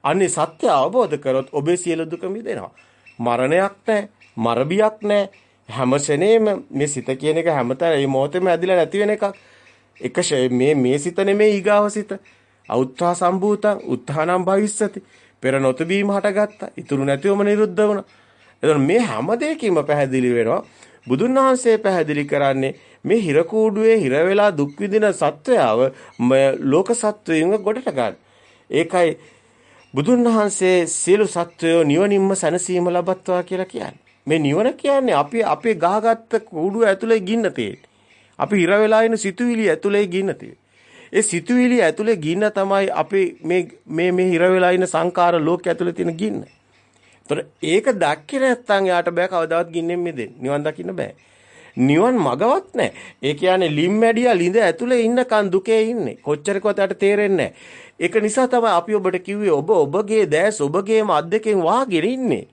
අන්නේ සත්‍ය අවබෝධ කරොත් ඔබේ සියලු දුක මිදෙනවා. මරණයක් නැහැ, මරබියක් නැහැ. හැම ශනේම මේ සිත කියන එක හැමතැන මේ මොහොතේම ඇදිලා නැති වෙන එකක්. එක මේ මේ සිත නෙමෙයි ඊගාව සිත. අවුත්ථා සම්භූතං උත්ථානම් භවිස්සති. පෙර නොතබීම හටගත්තා. ඉතුරු නැතිවම නිරුද්ධ වුණා. එතකොට මේ හැම දෙයකින්ම පැහැදිලි වෙනවා බුදුන් වහන්සේ පැහැදිලි කරන්නේ මේ හිර කූඩුවේ හිර වෙලා දුක් විඳින සත්වයාව ලෝක සත්වයින්ව ගොඩට ගන්න. ඒකයි බුදුන් වහන්සේ සියලු සත්වයෝ නිවනින්ම සැනසීම ලබත්වා කියලා කියන්නේ. මේ නිවන කියන්නේ අපි අපේ ගහගත්ත කූඩුව ඇතුලේ ගින්න තියෙන්නේ. අපි හිර වෙලා ඉන්න සිතුවිලි ඇතුලේ ගින්න තියෙන්නේ. ඒ සිතුවිලි ඇතුලේ ගින්න තමයි අපි මේ මේ මේ හිර වෙලා ඉන්න සංකාර ලෝක ඇතුලේ තියෙන ගින්න. ඒතර ඒක දැක්කේ නැත්නම් යාට බෑ කවදාවත් ගින්නෙන් මිදෙන්න. නිවන් දකින්න බෑ. නිවන් මගවත් නැහැ. ඒ කියන්නේ ලිම්මැඩියා ලිඳ ඇතුලේ ඉන්නකන් දුකේ ඉන්නේ. කොච්චරකවත් යට තේරෙන්නේ ඒක නිසා තමයි අපි ඔබට කිව්වේ ඔබ ඔබගේ දැස් ඔබගේම අත් දෙකෙන් වහගෙන ඉන්නේ.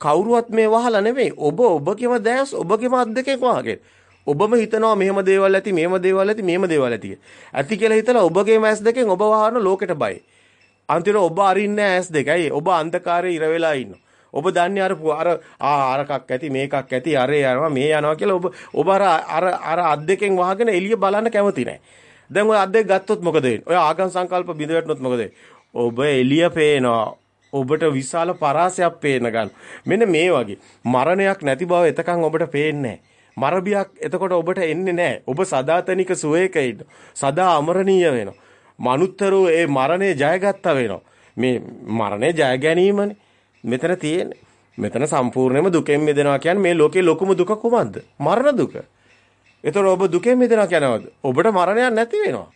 කවුරුවත් මේ වහලා නෙමෙයි. ඔබ ඔබගේම දැස් ඔබගේම අත් දෙකෙන් වහගෙන. ඔබම හිතනවා මෙහෙම දේවල් ඇති මෙහෙම දේවල් ඇති මෙහෙම දේවල් ඇති ඇති කියලා හිතලා ඔබගේම ඇස් දෙකෙන් ඔබ වහන ලෝකෙට බයි. අන්තිමට ඔබ අරින්නේ ඇස් දෙකයි. ඔබ අන්ධකාරයේ ඉර වෙලා ඉන්නවා. ඔබ දන්නේ අර අර අරකක් ඇති මේකක් ඇති අරේ යනවා මේ යනවා කියලා ඔබ ඔබ අර අර අර අත් දෙකෙන් වහගෙන එළිය බලන්න කැමති නැහැ. දැන් ඔය අත් දෙක ගත්තොත් මොකද වෙන්නේ? ඔය ආගම් සංකල්ප බිඳ වැටුනොත් මොකද ඔබ එළිය පේනවා. ඔබට විශාල පරාසයක් පේන ගන්න. මෙන්න මේ වගේ මරණයක් නැති බව එතකන් ඔබට පේන්නේ මරබියක් එතකොට ඔබට එන්නේ නැහැ. ඔබ සදාතනික සුවේක ඉන්න. සදා අමරණීය වෙනවා. මනුත්තරෝ ඒ මරණය ජයගත්තා වෙනවා. මේ මරණය ජය ගැනීමනේ. මෙතන තියෙන්නේ. මෙතන සම්පූර්ණයෙන්ම දුකෙන් මිදෙනවා කියන්නේ මේ ලෝකේ ලොකුම දුක කුමක්ද? මරණ දුක. ඒතර ඔබ දුකෙන් මිදෙනවා කියනවාද? ඔබට මරණයක් නැති වෙනවා.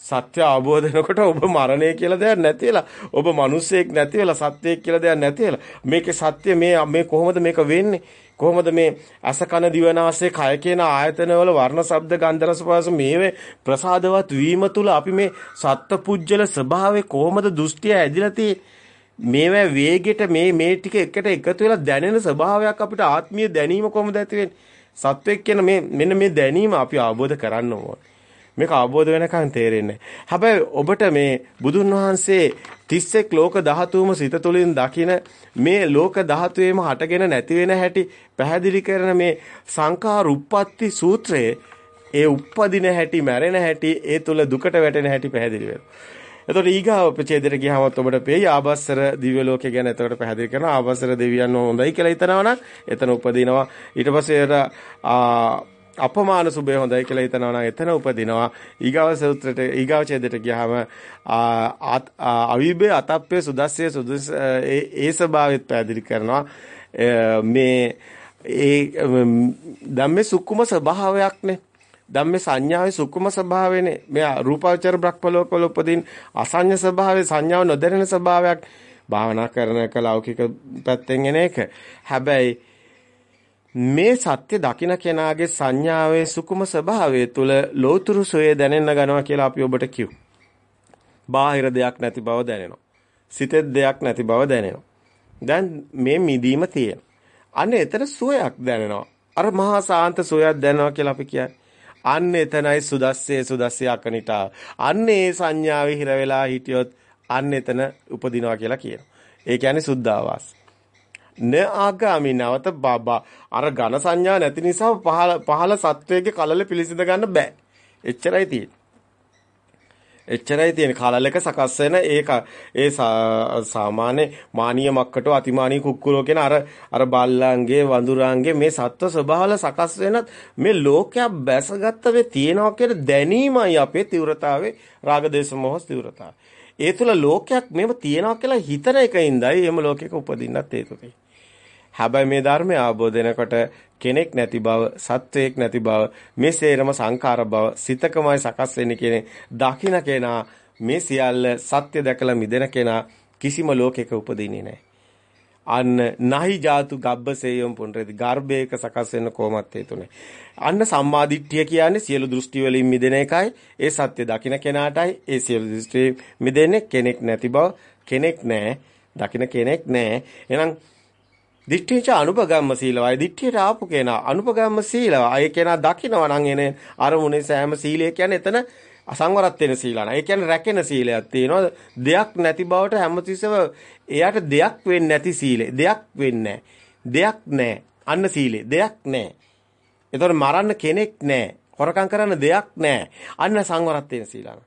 සත්‍ය අවබෝධ වෙනකොට ඔබ මරණය කියලා දෙයක් නැති වෙලා ඔබ මිනිස්සෙක් නැති වෙලා සත්‍යයක් කියලා දෙයක් නැති වෙලා මේකේ සත්‍ය මේ මේ කොහොමද මේක වෙන්නේ කොහොමද මේ අස කන දිවනාසය කය කියන ආයතනවල වර්ණ ශබ්ද ගන්ධ රස පහස මේවේ ප්‍රසාදවත් වීම තුල අපි මේ සත්පුජ්‍යල ස්වභාවය කොහොමද දෘෂ්ටිය ඇදිලා තියෙන්නේ මේවා වේගෙට මේ මේ ටික එකට එකතු වෙලා දැනෙන ස්වභාවයක් අපිට ආත්මීය දැනීම කොහොමද ඇති වෙන්නේ? සත්වෙක් කියන මේ මෙන්න මේ දැනීම අපි අවබෝධ කරන්න ඕනේ. මේක අවබෝධ වෙනකන් තේරෙන්නේ. හැබැයි ඔබට මේ බුදුන් වහන්සේ 31 ලෝක ධාතුවම සිත තුළින් දකින මේ ලෝක ධාතුවේම හටගෙන නැති වෙන හැටි පැහැදිලි කරන මේ සංඛාර උප්පත්ති සූත්‍රයේ ඒ උප්පදින හැටි මැරෙන හැටි ඒ තුල දුකට වැටෙන හැටි පැහැදිලි වෙනවා. එතකොට ඊගාව ප්‍රචේදයට ගියාම ඔබට පෙයි ආබස්සර දිව්‍ය ලෝකය ගැන එතකොට පැහැදිලි කරනවා. ආබස්සර දෙවියන් හොඳයි කියලා හිතනවා නම් එතන උපදිනවා. ඊට පස්සේ අපමාන සුභය හොඳයි කියලා හිතනවා නම් එතන උපදිනවා. ඊගාව සූත්‍රයට ඊගාව ඡේදයට ගියාම අවිබේ අතප්පේ සුදස්සේ සුදස් ඒ ස්වභාවයත් පැහැදිලි කරනවා. මේ ඒ ධම්මේ සුක්කුම ස්වභාවයක්නේ. දැන් මේ සංඥාවේ සුකුම ස්වභාවයනේ මේ රූපාවචර බ්‍රහ්මලෝකවල උපදින් අසඤ්ඤ ස්වභාවයේ සංඥාව නොදැනෙන ස්වභාවයක් භාවනා කරන එක ලෞකික පැත්තෙන් එන එක. හැබැයි මේ සත්‍ය දකින්න කෙනාගේ සංඥාවේ සුකුම ස්වභාවය තුල ලෝතුරු සොයේ දැනෙන්න ගනවා කියලා අපි ඔබට කිව්. බාහිර දෙයක් නැති බව දැනෙනවා. සිතේ දෙයක් නැති බව දැනෙනවා. දැන් මේ මිදීම තියෙන. අන්න එතන සුවයක් දැනෙනවා. අර මහා සාන්ත සුවයක් දැනෙනවා කියලා අපි කියන්නේ. අන්න එතනයි සුදස්සේ සුදස්සේ අකනිටා. අන්න ඒ සංඥාවේ හිර වෙලා හිටියොත් අන්න එතන උපදිනවා කියලා කියනවා. ඒ කියන්නේ සුද්ධාවාස. න ආගාමි නැවත බබා අර ඝන සංඥා නැති නිසා පහල පහල සත්වයේ කලල පිළිසිඳ ගන්න බෑ. එච්චරයි තියෙන්නේ. එච්චරයි තියෙන කලලක සකස් වෙන ඒක ඒ සාමාන්‍ය මානීය මක්කටෝ අතිමානී කුක්කුරෝ කියන අර අර බල්ලන්ගේ වඳුරන්ගේ මේ සත්ව ස්වභාවල සකස් වෙනත් මේ ලෝකයක් බැසගත්ත වේ තියනවා කියන දැනීමයි අපේ තීව්‍රතාවේ රාග දේශ මොහ තීව්‍රතාවය. ඒ තුල ලෝකයක් මේව තියනවා කියලා හිතන එකින්දයි එම ලෝකයක උපදින්නත් හේතු හැබැයි මේ ධර්මය අවබෝධ වෙනකොට කෙනෙක් නැති බව, සත්වයක් නැති බව, මේ සේරම සංඛාර බව, සිතකමයි සකස් වෙන්නේ කියන දකින්න කෙනා මේ සියල්ල සත්‍ය දැකලා මිදෙන කෙනා කිසිම ලෝකයක උපදින්නේ නැහැ. අන්න නහි ජාතු ගබ්බසේයම් පුනරති ගර්භයක සකස් වෙන්න කොහොමත් හේතුනේ. අන්න සම්මාදිට්ඨිය කියන්නේ සියලු දෘෂ්ටි වලින් මිදෙන එකයි. ඒ සත්‍ය දකින්න කෙනාටයි ඒ සියලු දෘෂ්ටි මිදෙන්නේ කෙනෙක් නැති බව කෙනෙක් නැහැ. දකින්න කෙනෙක් නැහැ. එහෙනම් දිට්ඨිච අනුපගම්ම සීලවයි දිට්ඨියට ආපු කෙනා අනුපගම්ම සීලව අය කෙනා දකිනවා නම් එනේ අරමුණේ සෑම සීලය කියන්නේ එතන අසංවරත් වෙන සීලන. ඒ කියන්නේ රැකෙන සීලයක් තියෙනවා. දෙයක් නැති බවට හැමතිස්සෙම එයාට දෙයක් වෙන්නේ නැති සීලය. දෙයක් වෙන්නේ දෙයක් නැහැ. අන්න සීලය. දෙයක් නැහැ. ඒතකොට මරන්න කෙනෙක් නැහැ. හොරකම් කරන්න දෙයක් නැහැ. අන්න සංවරත් වෙන සීලන.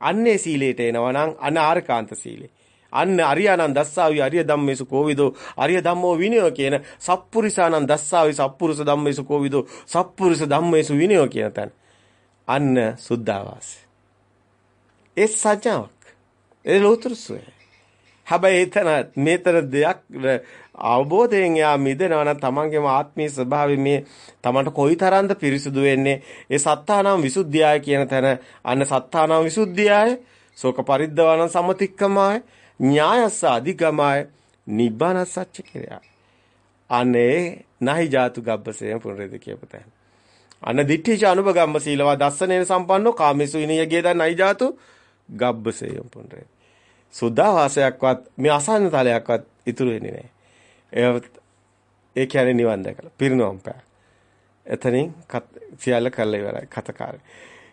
අන්නේ සීලයට එනවා නම් අන්න ආරකාන්ත සීලය. අන්න අරියානන් දස්සාවි අරිය ධම්මේසු කෝවිදෝ අරිය ධම්මෝ විනයෝ කියන සප්පුරිසානන් දස්සාවි සප්පුරුස ධම්මේසු කෝවිදෝ සප්පුරුස ධම්මේසු විනයෝ කියන තැන. අන්න සුද්ධාවාස. ඒ සත්‍යාවක්. ඒ ලෝතුරුසුවේ. හැබැයි එතන මේතර දෙයක් අවබෝධයෙන් යා මිදෙනවා නම් තමන්ගේම ආත්මීය ස්වභාවය මේ තමන්ට කොයිතරම්ද පිරිසුදු වෙන්නේ ඒ සත්තානම් විසුද්ධියයි කියන තැන අන්න සත්තානම් විසුද්ධියයි ශෝක පරිද්දවාන සමතික්කමයි ඥායස්ස අධිගමයි නිබ්බාන සත්‍ය කිරියා අනේ නහි ජාතු ගබ්බසේම පුනරේද කියපු තැන. අන්න දිට්ඨිච අනුභගම්ම සීලවා දස්සනේන සම්පන්නෝ කාමේසු ඉනියගේ දන් නහි ජාතු ගබ්බසේම පුනරේ සුද්ධා වාසයක්වත් මේ අසන්න තලයක්වත් ඉතුරු වෙන්නේ නැහැ ඒ කියන්නේ නිවන් දැකලා පිරිනොම් පෑ. එතනින් සියල්ල කළා ඉවරයි. කතකාරය.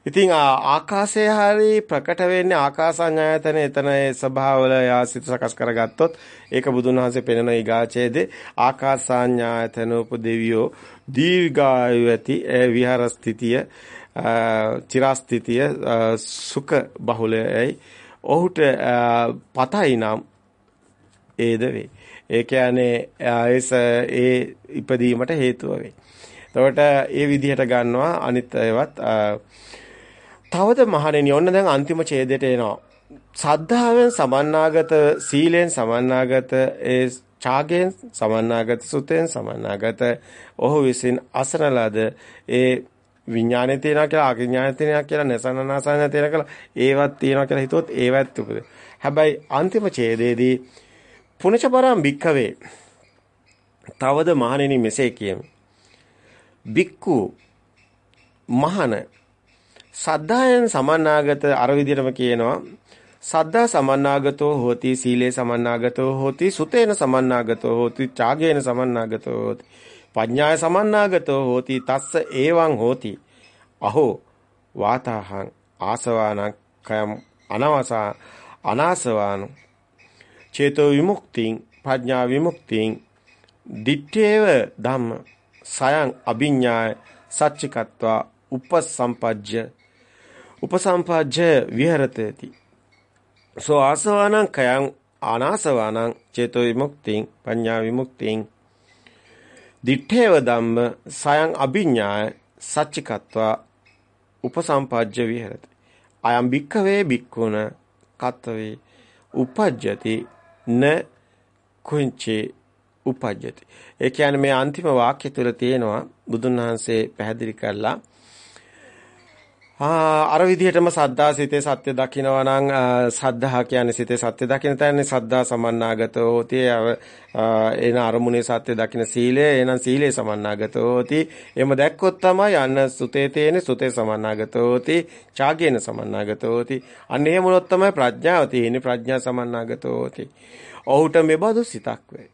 ඉතින් ආකාශය හරි ප්‍රකට වෙන්නේ ආකාසඤ්ඤායතන එතන ඒ ස්වභාවවල යාසිත සකස් කරගත්තොත් ඒක බුදුන් වහන්සේ පෙන්වන ඊගාචේදී ආකාසඤ්ඤායතන උපදෙවියෝ දීර්ඝායු ඇති විහාර ස්ථිතිය චිරස්ථිතිය සුඛ බහුලයයි ඔහුට පතයි නම් ඒද වේ. ඒ කියන්නේ ඒ ඉපදීමට හේතුව වෙයි. එතකොට ඒ විදිහට ගන්නවා අනිත් ඒවත් තවද මහණෙනි ඔන්න දැන් අන්තිම ඡේදයට එනවා. සද්ධාවෙන් සමන්නාගත සීලෙන් සමන්නාගත ඒ ඡාගයෙන් සමන්නාගත සුතෙන් සමන්නාගත ඔහු විසින් අසන ලද ඒ විඥානේ තියනවා කියලා අඥානේ තියනවා කියලා නසනනාසන තියනවා කියලා ඒවත් තියනවා කියලා හිතුවොත් ඒවත් උපද. හැබැයි අන්තිම ඡේදයේදී පුනච පරම් භික්ඛවේ තවද මහණෙනි මෙසේ කියමි. බික්කු මහන සද්ධායන් සමන්නාගත අර විදිහටම කියනවා. සද්ධා සමන්නාගතෝ හෝති සීලේ සමන්නාගතෝ හෝති සුතේන සමන්නාගතෝ හෝති ඡාගේන සමන්නාගතෝ හෝති. පඤ්ඤාය සමන්නාගතෝ හෝති තස්ස ඒවං හෝති. අහෝ වාතාහං ආසවානං කයම් අනවසා අනාසවානං. චේතෝ විමුක්තිං ප්‍රඥා විමුක්තිං දිත්තේව ධම්ම සයං අභිඥාය සච්චිකත්වා උපසම්පජ්ජ උපසම්පජ්ජ විහෙරතේති සෝ ආසවානං කයං ආනාසවානං චේතෝ විමුක්තිං පඤ්ඤා විමුක්තිං. දිත්තේව ධම්ම සයං අභිඥාය සච්චිකත්වා උපසම්පජ්ජ විහෙරති. අයම් භික්ඛවේ භික්ඛුන කත්වේ උපජ්ජති න කුංචේ උපජ්ජති. ඒ කියන්නේ මේ අන්තිම වාක්‍ය තුල තියෙනවා බුදුන් වහන්සේ පැහැදිලි කරලා අර විදිහටම සද්දා සිතේ සත්‍ය දකිනවා නම් සද්ධා කියන්නේ සිතේ සත්‍ය දකින තැනනේ සද්දා සමන්නාගතෝ හෝති එන අරමුණේ සත්‍ය දකින සීලය එනං සීලේ සමන්නාගතෝ හෝති එම දැක්කොත් තමයි අන්න සුතේ තේනේ සුතේ සමන්නාගතෝ හෝති ඡාගේන සමන්නාගතෝ හෝති අන්න එහෙම වුණොත් තමයි ප්‍රඥාව තියෙන්නේ ප්‍රඥා සමන්නාගතෝ හෝති ඔහුට මෙබඳු සිතක් වේ.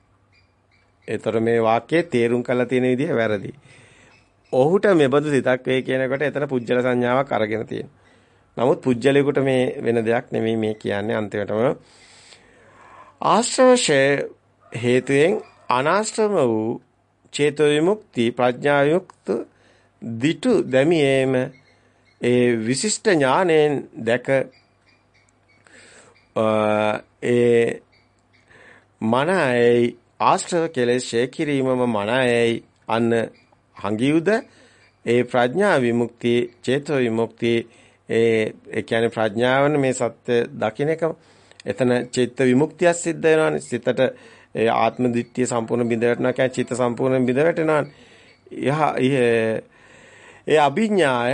ඒතර මේ වාක්‍යයේ තේරුම් කරලා තියෙන විදිහ වැරදි. ඔහුට මෙබඳු සිතක් වේ කියනකොට එතන පුජ්‍යල සංඥාවක් අරගෙන තියෙනවා. නමුත් පුජ්‍යලයකට මේ වෙන දෙයක් නෙමෙයි මේ කියන්නේ අන්තිමටම ආශ්‍රවශය හේතුයෙන් අනාශ්‍රම වූ චේතෝ විමුක්ති ප්‍රඥා විමුක්ත දිටු දැමියේම ඒ විශිෂ්ට ඥාණයෙන් දැක ඒ මනයි ආශ්‍රව කෙලෙස් ෂේ කිරීමම මනයි අන්න හංගියුද? ඒ ප්‍රඥා විමුක්තිය චේතෝ විමුක්තිය ඒ ඒ කියන්නේ ප්‍රඥාවන මේ සත්‍ය දකින්න එක එතන චිත්ත විමුක්තිය සිද්ධ වෙනවානේ. සිතට ඒ ආත්ම දිට්ඨිය සම්පූර්ණ බිඳ වැටෙනවා කියන්නේ චිත්ත සම්පූර්ණ බිඳ වැටෙනවානේ. ඒ අභිඥාය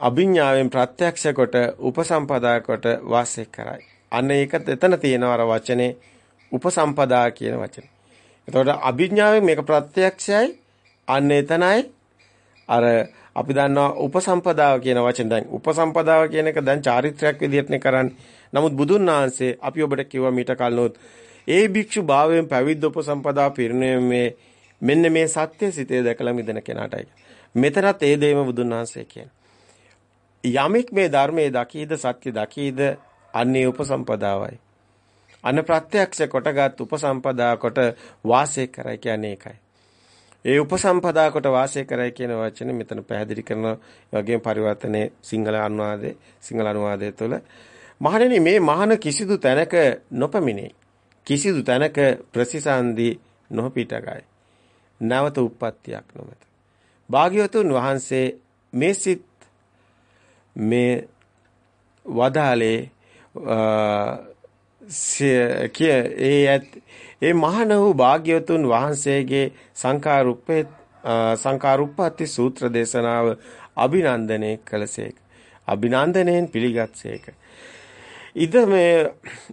අභිඥාවෙන් ප්‍රත්‍යක්ෂ කොට උපසම්පදා කොට වාසය කරයි. අන්න ඒක එතන තියෙනවා අර වචනේ උපසම්පදා කියන වචනේ. එතකොට අභිඥාවෙන් මේක ප්‍රත්‍යක්ෂයයි අන්න එතනයි අර අපි දන්නවා උපසම්පදාව කියන වචන දැන් උපසම්පදාව කියන එක දැන් චාරිත්‍රාක් විදිහටනේ කරන්නේ. නමුත් බුදුන් වහන්සේ අපි ඔබට කිව්වා මීට කලිනොත් ඒ භික්ෂු භාවයෙන් පැවිද්ද උපසම්පදා පිරිනැමීමේ මෙන්න මේ සත්‍ය සිතේ දැකලා මිදෙන කෙනාටයි. මෙතනත් ඒ දෙයම බුදුන් වහන්සේ කියන්නේ. යමෙක් මේ ධර්මයේ දකීද සත්‍ය දකීද අන්නේ උපසම්පදාවයි. අන්න ප්‍රත්‍යක්ෂ කොටගත් උපසම්පදා කොට වාසය කරයි කියන්නේ ඒකයි. ඒ උපසම්පදා කොට වාසය කරයි කියන වචනේ මෙතන පැහැදිලි කරන වගේම පරිවර්තනයේ සිංහල අනුවාදයේ සිංහල අනුවාදයේ තුළ මහණෙනි මේ මහන කිසිදු තැනක නොපමිනේ. කිසිදු තැනක ප්‍රතිසන්දි නොපිටගයි. නැවත උප්පත්තියක් නොමැත. භාග්‍යවතුන් වහන්සේ මේ සිත් මේ වදාලේ ඒ ඒ මහාන වූ භාග්‍යවතුන් වහන්සේගේ සංකාරුප්පේ සංකාරුප්පති සූත්‍ර දේශනාව අභිනන්දනය කළසේක. අභිනන්දනයෙන් පිළිගත්සේක. ඉද මේ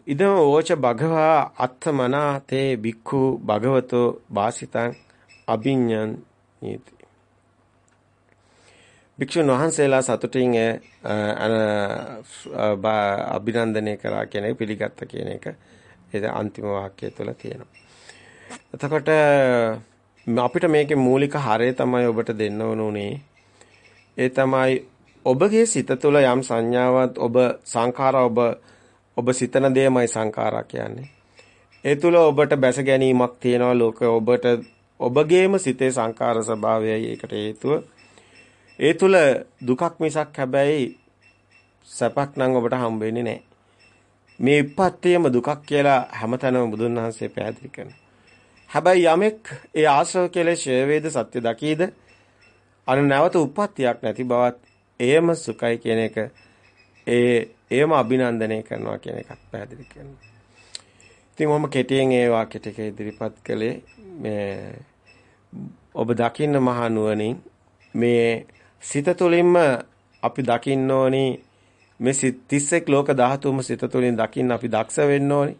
ඉදම ඕච භගවා අත්තමනා තේ බික්ඛු භගවතෝ වාසිතං අභිඤ්ඤන් නීති. භික්ෂුන් වහන්සේලා සතුටින් අභිනන්දනය කරා කියන එක පිළිගත්ත කියන එක ඒ අන්තිම වාක්‍යය තුළ තියෙනවා. එතකොට අපිට මේකේ මූලික හරය තමයි ඔබට දෙන්න ඕනුනේ. ඒ තමයි ඔබගේ සිත තුළ යම් සංඥාවක් ඔබ සංඛාර ඔබ ඔබ සිතන දෙයමයි සංඛාරා කියන්නේ. ඒ තුළ ඔබට බැස ගැනීමක් තියෙනවා ලෝක ඔබට ඔබගේම සිතේ සංඛාර ස්වභාවයයි ඒකට හේතුව. ඒ තුළ දුකක් මිසක් හැබැයි සැපක් නම් ඔබට හම්බ වෙන්නේ නැහැ. මේ ඉපත්තියම දුකක් කියලා හැමතැනම බුදුන් වහන්සේ පැහැදිලි කරනවා. හැබැයි යමෙක් ඒ ආශ්‍රව කෙලෙස් වේද සත්‍ය දකීද අනු නැවත උප්පත්තියක් නැති බවත් එයම සුඛයි කියන එක ඒ එයම අභිනන්දනය කරනවා කියන එකක් පැහැදිලි කරනවා. ඉතින් මම කෙටියෙන් ඒ වාක්‍ය ටික ඉදිරිපත් කළේ මේ ඔබ දකින්න මහා නුවණින් මේ සිත තුළින්ම අපි දකින්න ඕනි මේ 31 ලෝක ධාතුම සිත තුළින් දකින්න අපි දක්ෂ වෙන්න ඕනි.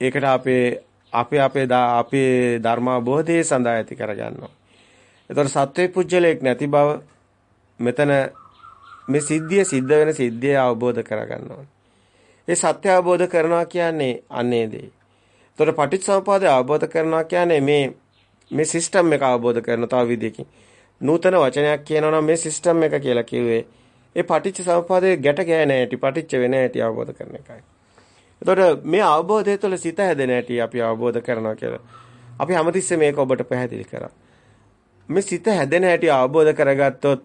ඒකට අපේ අපි අපේ අපේ ධර්මාබෝධය සඳහා ඇති කරගන්නවා. එතකොට සත්වේ පුජ්‍යලයක් නැති බව මෙතන මේ සිද්ධිය සිද්ධ වෙන සිද්ධිය අවබෝධ කරගන්නවා. ඒ සත්‍ය අවබෝධ කරනවා කියන්නේ අන්නේ දේ. එතකොට පටිච්චසමුපාදය අවබෝධ කරනවා කියන්නේ මේ මේ සිස්ටම් එක අවබෝධ කරන තව විදිහකින්. නූතන වචනයක් කියනවා නම් මේ සිස්ටම් එක කියලා කිව්වේ ඒ පටිච්චසමුපාදයේ ගැට ගෑන හැටි පටිච්ච වෙන හැටි අවබෝධ කරන එකයි. එතකොට මේ අවබෝධය තුළ සිත හැදෙන හැටි අපි අවබෝධ කරනවා කියලා. අපි හැමතිස්සෙම මේක ඔබට පැහැදිලි කරා. මේ සිත හැදෙන හැටි අවබෝධ කරගත්තොත්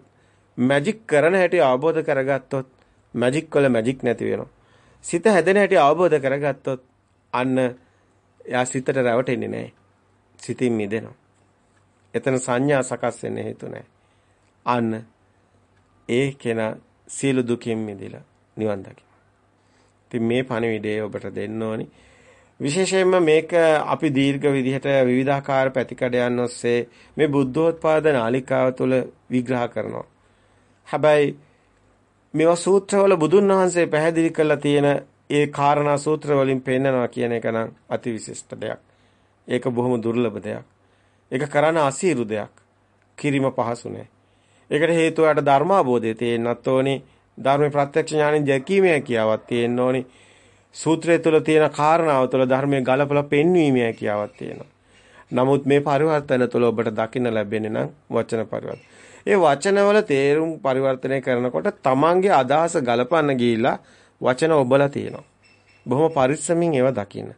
මැජික් කරන හැටි අවබෝධ කරගත්තොත් මැජික් වල මැජික් නැති වෙනවා. සිත හැදෙන හැටි අවබෝධ කරගත්තොත් අන්න එයා සිතට රැවටෙන්නේ නැහැ. සිතින් මිදෙනවා. එතන සංඥා සකස් වෙන්න හේතු නැහැ. අන්න ඒ කෙනා සියලු දුකින් මිදලා නිවන් දකි. ඉතින් මේ පණිවිඩය ඔබට දෙන්න ඕනි. විශේෂයෙන්ම මේක අපි දීර්ඝ විදිහට විවිධාකාර පැතිකඩයන් ඔස්සේ මේ බුද්ධෝත්පාද නාලිකාව තුළ විග්‍රහ කරනවා. හැබැයි මේවා සූත්‍රවල බුදුන් වහන්සේ පැහැදිලි කරලා තියෙන ඒ කාරණා සූත්‍ර වලින් පෙන්නනවා කියන එක නම් අතිවිශිෂ්ට දෙයක්. ඒක බොහොම දුර්ලභ දෙයක්. ඒක කරන්න අසීරු දෙයක්. කිරිම පහසු නෑ. ඒකට හේතුව යට ධර්මාබෝධය තේන්නත් ඕනේ. ධර්ම ප්‍රත්‍යක්ෂ ඥාණයෙන් දැකීමේ හැකියාවක් තියෙන්න ඕනි. සූත්‍රය තුළ තියෙන කාරණාව තුළ ධර්මයේ ගලපලා පෙන්වීමේ හැකියාවක් තියෙනවා. නමුත් මේ පරිවර්තන තුළ ඔබට දකින්න ලැබෙන්නේ නම් වචන පරිවර්තන. ඒ වචනවල තේරුම් පරිවර්තනය කරනකොට තමන්ගේ අදහස ගලපන්න ගිහිල්ලා වචන ඔබලා තියෙනවා. බොහොම පරිස්සමින් ඒවා දකින්න.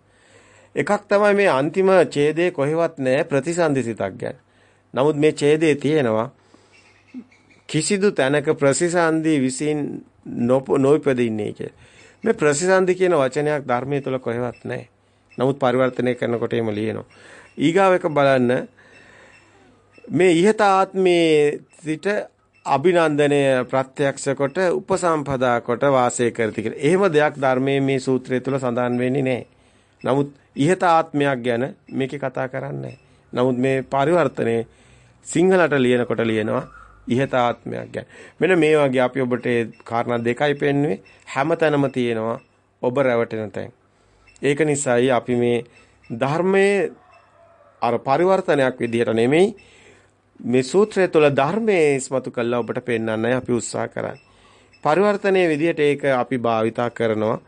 එකක් තමයි මේ අන්තිම ඡේදයේ කොහෙවත් නැහැ ප්‍රතිසන්දිසිතක් ගැන. නමුත් මේ ඡේදයේ තියෙනවා කිසිදු තැනක ප්‍රතිසන්දි විසින් නොයිපදින්නේ කිය. මේ ප්‍රතිසන්දි කියන වචනයක් ධර්මයේ තුල කොහෙවත් නැහැ. නමුත් පරිවර්තනය කරනකොට එම ලියනවා. ඊගාව එක බලන්න මේ ඉහත ආත්මේ සිට අභිනන්දනය ප්‍රත්‍යක්ෂ කොට උපසම්පදා කොට වාසය කරති කියලා. එහෙම දෙයක් ධර්මයේ මේ සූත්‍රය තුල සඳහන් වෙන්නේ නැහැ. නමුත් ඉහත ආත්මයක් ගැන මේකේ කතා කරන්නේ නමුත් මේ පරිවර්තනයේ සිංහලට ලියනකොට ලියනවා ඉහත ආත්මයක් ගැන. මෙන්න මේ වගේ අපි ඔබට කාරණා දෙකයි පෙන්වුවේ හැමතැනම තියෙනවා ඔබ රැවටෙන තැන්. ඒක නිසායි අපි මේ ධර්මයේ අර පරිවර්තනයක් විදිහට නෙමෙයි මේ සූත්‍රය තුළ ධර්මයේ ඉස්මතු කළා ඔබට පෙන්වන්නයි අපි උත්සාහ කරන්නේ. පරිවර්තනයේ විදිහට ඒක අපි භාවිතා කරනවා.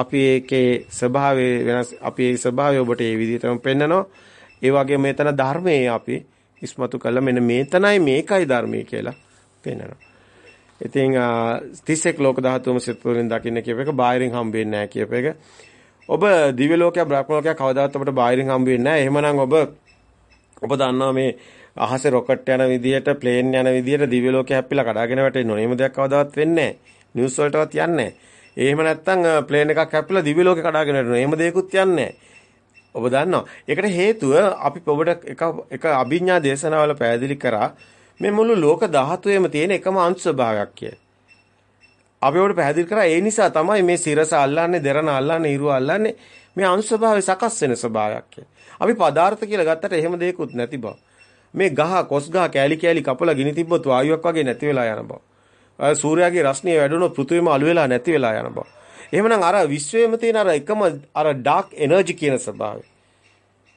අපි ඒකේ ස්වභාවය වෙනස් අපි ඒ ස්වභාවය ඔබට ඒ විදිහටම පෙන්නනවා. ඒ වගේම මෙතන ධර්මයේ අපි ඉස්මතු කළා මෙන්න මේතනයි මේකයි ධර්මයේ කියලා පෙන්වනවා. ඉතින් 31 ලෝක ධාතුම සිතුරින් දකින්න කියප එක බාහිරින් හම්බ වෙන්නේ නැහැ කියප එක. ඔබ දිව්‍ය ලෝකයක් බ්‍රහ්ම ලෝකයක් කවදාවත් අපිට බාහිරින් හම්බ වෙන්නේ නැහැ. එහෙමනම් ඔබ ඔබ දන්නවා මේ අහසේ රොකට් යන විදියට ප්ලේන් යන විදියට දිව්‍ය ලෝකේ හැප්පිලා කඩාගෙන වැටෙන්න ඕනේ. එහෙම දෙයක් කවදාවත් වෙන්නේ නැහැ. නිවුස් වලටවත් යන්නේ නැහැ. එහෙම නැත්තම් ප්ලේන් එකක් හැප්පිලා දිව්‍ය ලෝකේ කඩාගෙන යනවා. එහෙම දෙයක්වත් යන්නේ ඔබ දන්නවා. ඒකට හේතුව අපි ඔබට එක එක අභිඥා දේශනාවල පැහැදිලි කරා මේ මුළු ලෝක ධාතුවේම තියෙන එකම අංශ ස්වභාවයක් කිය. අපි ඔබට පැහැදිලි කරා ඒ නිසා තමයි මේ සිරස අල්ලන්නේ, දෙරණ අල්ලන්නේ, ඉරුව අල්ලන්නේ මේ අංශ ස්වභාවය සකස් වෙන ස්වභාවයක් කිය. අපි පදාර්ථ කියලා ගත්තට එහෙම දෙයක්වත් නැති බව. මේ ගහ කොස් ගහ කෑලි කෑලි කපලා ගිනි තිබ්බොත් වායුවක් වගේ නැති වෙලා යන බව. සූර්යාගේ රශ්මිය වැඩුණොත් පෘථිවිම අළු වෙලා නැති වෙලා යන බව. එහෙමනම් අර විශ්වයේම තියෙන අර එකම අර ඩාර්ක් එනර්ජි කියන ස්වභාවය.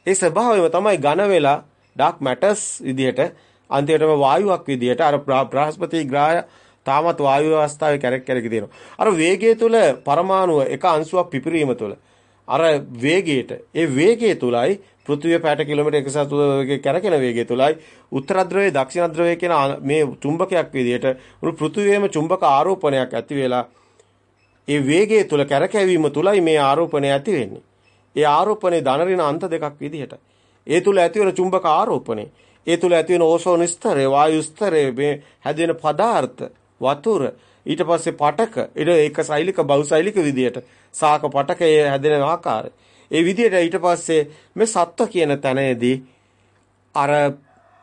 ඒ ස්වභාවයම තමයි ඝන වෙලා ඩාර්ක් මැටර්ස් විදිහට අන්තිමටම වායුවක් විදිහට අර බ්‍රහස්පති ග්‍රහය තාමත් වායු අවස්ථාවේ කැරක් කැරක තියෙනවා. අර වේගය තුල පරමාණුව එක අංශුවක් පිපිරීම තුල අර වේගයට ඒ වේගය තුලයි පෘථිවිය පැයට කිලෝමීටර් 1.7 වගේ කැරකෙන වේගය තුලයි උත්තර ධ්‍රවයේ දක්ෂිණ ධ්‍රවයේ කියන මේ චුම්බකයක් විදිහට මුළු පෘථිවියේම චුම්බක ආරෝපණයක් ඇති වෙලා ඒ වේගය තුල කැරකැවීම තුලයි මේ ආරෝපණය ඇති වෙන්නේ. ඒ ආරෝපණේ ධන ඍණ අන්ත දෙකක් විදිහට. ඒ තුල ඇති වෙන චුම්බක ආරෝපණේ ඒ තුල ඇති වෙන ඕසෝන ස්තරය වායු ස්තරය මේ හැදෙන පදාර්ථ වතුර ඊට පස්සේ පටක ඊට ඒක සෛලික බහුසෛලික විදියට සාක පටකයේ හැදෙන ආකාරය ඒ විදිහට ඊට පස්සේ මේ සත්ව කියන තැනේදී අර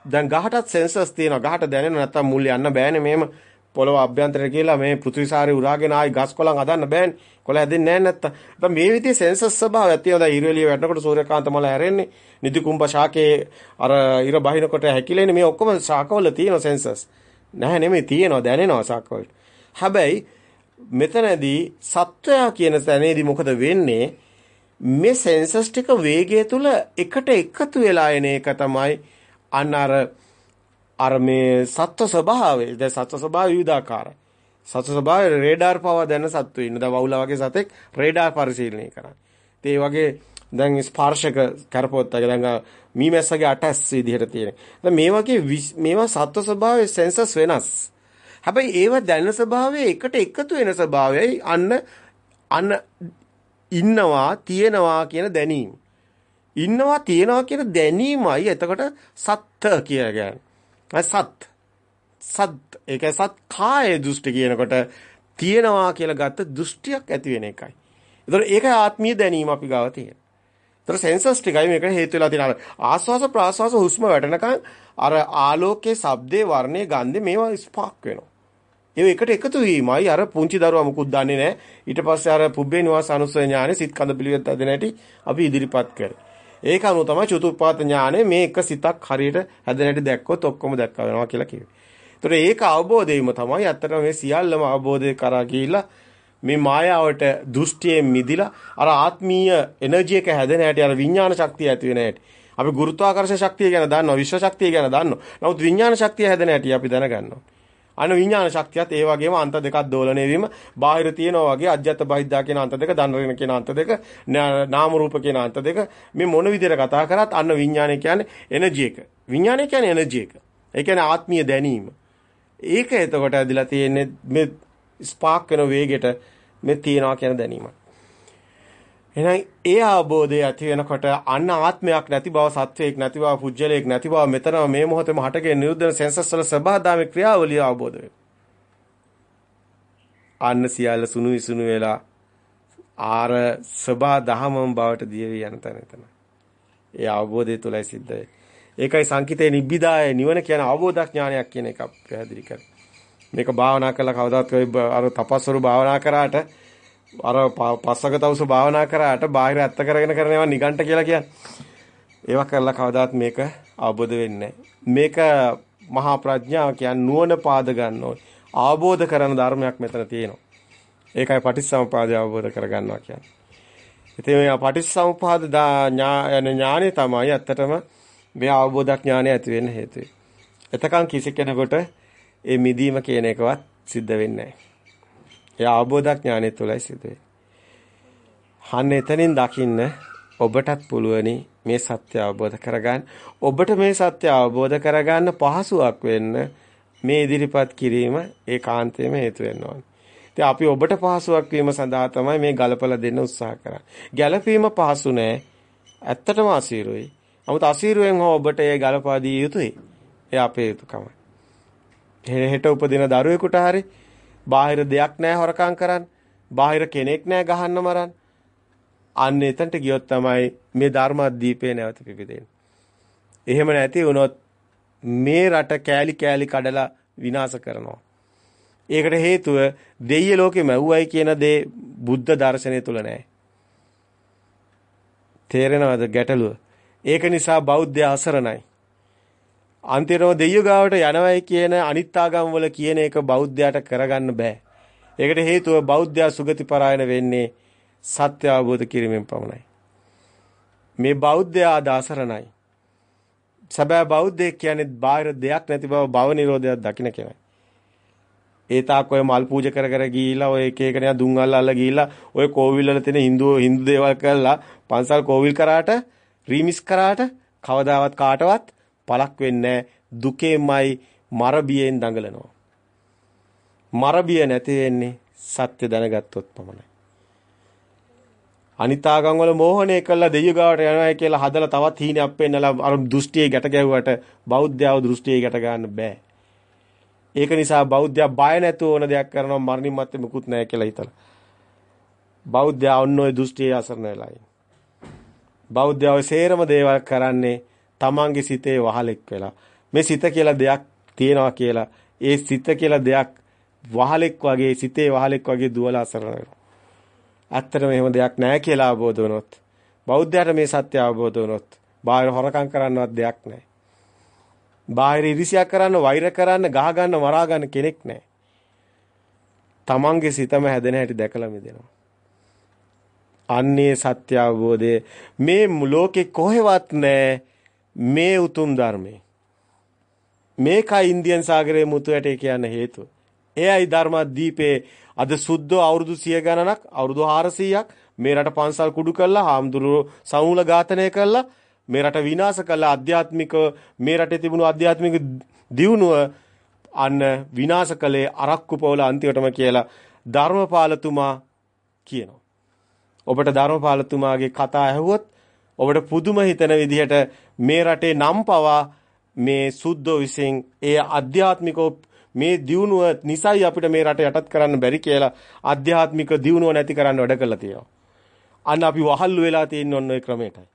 දැන් ගහටත් සෙන්සර්ස් තියෙනවා. ගහට දැනෙන නැත්තම් මුල් යන්න බෑනේ මේම පොළව අභ්‍යන්තරේ කියලා මේ පෘථිවිසාරේ උරාගෙන ආයි ගස් කොළන් හදන්න බෑනේ. කොළ හැදෙන්නේ නැහැ නැත්තම්. දැන් මේ විදිහේ සෙන්සර්ස් ස්වභාවයක් තියෙනවා. දැන් ඉරෙලිය වැටෙනකොට සූර්යකාන්ත මල හැරෙන්නේ. නිදි කුම්භ ශාකයේ අර ඉර බහිනකොට හැකිලෙන්නේ මේ ඔක්කොම ශාකවල තියෙන සෙන්සර්ස්. නැහැ නෙමෙයි තියෙනවා දැනෙනවා ශාකවල. හැබැයි මෙතනදී සත්වයා කියන තැනේදී මොකද වෙන්නේ? මේ සෙන්සස් ටික වේගය තුල එකට එකතු වෙලා එන එක තමයි අන්න අර අර මේ සත්ව ස්වභාවය. දැන් සත්ව ස්වභාවය විවිධාකාරයි. සත්ව ස්වභාවය රේඩාර් පව දැන සත්තු ඉන්න. දැන් වවුලා වගේ සතෙක් රේඩාර් පරිශීලනය කරන්නේ. ඒ වගේ දැන් ස්පර්ශක කරපොත් එක දැන් මීමැස්සගේ අටැස් විදිහට තියෙන. දැන් මේ වගේ මේවා සත්ව ස්වභාවයේ සෙන්සස් වෙනස්. හැබැයි ඒව දැනෙන ස්වභාවය එකට එකතු වෙන ස්වභාවයයි අන්න අන්න ඉන්නවා තියෙනවා කියන දැනීම. ඉන්නවා තියෙනවා කියන දැනීමයි එතකොට සත්ත්‍ය කියලා කියන්නේ. සත් සත් ඒක සත් කාය දෘෂ්ටි කියනකොට තියෙනවා කියලා ගත්ත දෘෂ්ටියක් ඇති වෙන එකයි. ඒතර ඒක ආත්මීය දැනීම අපි ගාව තියෙන. ඒතර සෙන්සස් ටිකයි මේකට හේතු වෙලා තියෙනවා. ආස්වාස ප්‍රාස්වාස හුස්ම වැටෙනකන් අර ආලෝකයේ, ශබ්දේ, වර්ණයේ, ගන්ධේ මේවා ස්පාක් වෙනවා. ඒ එකට එකතු වීමයි අර පුංචි දරුවා මුකුත් දන්නේ නැහැ. ඊට පස්සේ අර පුබ්බේ නිවාස අනුසය ඥානෙ සිත් කඳ පිළිවෙත් අදින හැටි අපි ඉදිරිපත් කරේ. ඒක අනුව තමයි චතුප්පාත ඥානෙ මේ එක සිතක් හරියට හැදෙන හැටි දැක්කොත් ඔක්කොම දැක්ක වෙනවා කියලා කිව්වේ. ඒතර ඒක අවබෝධයම තමයි අත්තට මේ සියල්ලම අවබෝධය කරා ගිහිල්ලා මේ මායාවට දෘෂ්ටියෙන් මිදිලා අර ආත්මීය එනර්ජි එක හැදෙන හැටි අර විඥාන ශක්තිය ඇති වෙන හැටි. අපි ගුරුත්වාකර්ෂණ ශක්තිය ගැන දන්නවා, විශ්ව ශක්තිය ගැන දන්නවා. නමුත් විඥාන ශක්තිය හැදෙන හැටි අපි දැනගන්නවා. අන විඥාන ශක්තියත් ඒ වගේම අන්ත දෙකක් දෝලණය වීම බාහිර තියෙනවා වගේ අජ්‍යත බහිද්දා කියන අන්ත දෙක දන්වරින කියන අන්ත දෙක නාම රූප කියන අන්ත දෙක මේ මොන විදිහට කතා කරත් අන්න විඥානය කියන්නේ එනර්ජි එක. විඥානය කියන්නේ එනර්ජි එක. ඒ කියන්නේ ආත්මීය දැනීම. ඒක එතකොට ඇදලා තියෙන්නේ මේ ස්පාක් වෙන වේගෙට මේ තියනවා කියන දැනීමයි එහෙනම් ඒ අවබෝධය ඇති වෙනකොට අන්න ආත්මයක් නැති බව සත්වයක් නැති බව පුජ්‍යලයක් නැති බව මෙතනම මේ මොහොතේම හටගෙන නිරුද්ධ සෙන්සස් වල සබහාදාමේ ක්‍රියාවලිය අවබෝධ වෙනවා. අන්න සියල්ල සුණු විසුණු වෙලා ආර සබා දහමම බවට දියවි යන තැන එතන. ඒ අවබෝධය තුලයි සිද්ධ වෙන්නේ. ඒකයි සංකිතේ නිබ්බිදාය නිවන කියන අවබෝධඥානයක් කියන එක පැහැදිලි කරන්නේ. මේක භාවනා කළා කවදාත් අර තපස්වරු භාවනා කරාට අර පස්සක තවුස භාවනා කරාට බාහිර ඇත්ත කරගෙන කරන ඒවා නිගන්ට කියලා කියන්නේ. ඒවා කරලා කවදාත් මේක අවබෝධ වෙන්නේ මේක මහා ප්‍රඥාව කියන්නේ නුවණ පාද ගන්න ඕනේ. අවබෝධ කරන ධර්මයක් මෙතන තියෙනවා. ඒකයි පටිච්චසමුපාදය අවබෝධ කරගන්නවා කියන්නේ. ඉතින් මේ පටිච්චසමුපාද ඥානෙ තමයි ඇත්තටම මේ අවබෝධ ඥානය ඇති වෙන්න හේතුව. එතකන් කිසි කෙනෙකුට ඒ මිදීම කියන එකවත් සිද්ධ වෙන්නේ නැහැ. ඒ අවබෝධඥානෙ තුලයි සිදුවේ. හන්න එතනින් දකින්න ඔබටත් පුළුවනි මේ සත්‍ය අවබෝධ කරගන්න. ඔබට මේ සත්‍ය අවබෝධ කරගන්න පහසුවක් වෙන්න මේ ඉදිරිපත් කිරීම ඒකාන්තයෙන්ම හේතු වෙන්න ඕනේ. ඉතින් අපි ඔබට පහසුවක් වීම සඳහා තමයි මේ ගලපලා දෙන්න උත්සාහ කරන්නේ. ගැළපීම පහසු නෑ. ඇත්තටම අසීරුයි. නමුත් අසීරුවෙන් හෝ ඔබට ඒ ගලපා දිය යුතුයි. ඒ අපේ යුතුයකමයි. හෙට උපදින දරුවෙකුට හරි බාහිර දෙයක් නැහැ හොරකම් කරන්න. බාහිර කෙනෙක් නෑ ගහන්න මරන්න. අන්න එතනට ගියොත් තමයි මේ ධර්මදීපේ නැවත පිපිදෙන්නේ. එහෙම නැති වුණොත් මේ රට කෑලි කෑලි කඩලා විනාශ කරනවා. ඒකට හේතුව දෙయ్య ලෝකෙ මැව්වයි කියන දේ බුද්ධ දර්ශනය තුල නැහැ. තේරෙනවද ගැටලුව? ඒක නිසා බෞද්ධය අසරණයි. අන්තිමව දෙයියෝ ගාවට යනවයි කියන අනිත් ආගම් වල කියන එක බෞද්ධයාට කරගන්න බෑ. ඒකට හේතුව බෞද්ධයා සුගති පරායන වෙන්නේ සත්‍ය අවබෝධ කිරීමෙන් පමණයි. මේ බෞද්ධයා දාසරණයි. සැබෑ බෞද්ධයෙක් කියන්නේ බාහිර දෙයක් නැති බව භව නිරෝධයක් දකින්න කෙනයි. ඒ තාක් ඔය මල් පූජා කර කර ගිහිලා ඔය එක එක නේ දුම් අල්ලලා ගිහිලා ඔය කෝවිල් වල තියෙන හින්දු හින්දු දේවල් කරලා පන්සල් කෝවිල් කරාට රීමිස් කරාට කවදාවත් කාටවත් පළක් වෙන්නේ දුකෙන්මයි මරබියෙන් දඟලනවා. මරබිය නැති වෙන්නේ සත්‍ය දැනගත්තොත් පමණයි. අනිතාගම් වල මෝහණය කළා දෙවියෝ ගාවට යනවා කියලා හදලා තවත් හීනයක් පෙන්නලා අර දෘෂ්ටියේ ගැට ගැහුවට බෞද්ධයව දෘෂ්ටියේ ගැට ගන්න බෑ. ඒක නිසා බෞද්ධයා බය නැතුව ඕන දෙයක් කරනවා මරණින් මත්තේ මුකුත් නැහැ කියලා හිතලා. බෞද්ධයා ඔන්න ඔය දෘෂ්ටියේ අසරණ වෙලා බෞද්ධයා ඔය සේරම දේවල් කරන්නේ තමන්ගේ සිතේ වහලෙක් වෙලා. මේ සිත කියලා දෙයක් තියෙනවා කියලා ඒ සිත කියලා දෙයක් වහලෙක් වගේ සිතේ වහලෙක් වගේ දුවලා අසරණ වෙනවා. ඇත්තටම එහෙම දෙයක් නැහැ කියලා අවබෝධ වුණොත් බෞද්ධයාට මේ සත්‍ය අවබෝධ වුණොත් බාහිර හොරකම් කරන්නවත් දෙයක් නැහැ. බාහිර ඉරිසියක් කරන්න, වෛර කරන්න, ගහ ගන්න, මරා ගන්න කෙනෙක් නැහැ. තමන්ගේ සිතම හැදෙන හැටි දැකලා මිදෙනවා. අන්නේ සත්‍ය අවබෝධය මේ ලෝකේ කොහෙවත් නැහැ මේ උතුම් ධර්මයේ. මේකයි ඉන්දියන් සාගරයේ මුතු ඇටේ කියන හේතුව. එයයි ධර්මදීපේ අද සුද්ධ අවුරුදු 100 ගණනක් අවුරුදු 400ක් මේ රට පන්සල් කුඩු කළා හාමුදුරුවෝ සමූල ඝාතනය කළා මේ රට විනාශ කළා ආධ්‍යාත්මික මේ රටේ තිබුණු ආධ්‍යාත්මික දියුණුව අන්න විනාශ කළේ අරක්කු පොළ අන්තිමටම කියලා ධර්මපාලතුමා කියනවා. ඔබට ධර්මපාලතුමාගේ කතා ඇහුවොත් ඔබට පුදුම හිතන විදිහට මේ රටේ නම් පවා මේ සුද්ධෝ විසින් ඒ ආධ්‍යාත්මිකව මේ දියුණුව නිසයි අපිට මේ රට යටත් කරන්න බැරි කියලා ආධ්‍යාත්මික දියුණුව නැති කරන්න වැඩ කළා තියෙනවා. අන්න අපි වහල්ලු වෙලා තියෙන ඔන්න ඔය ක්‍රමයටයි.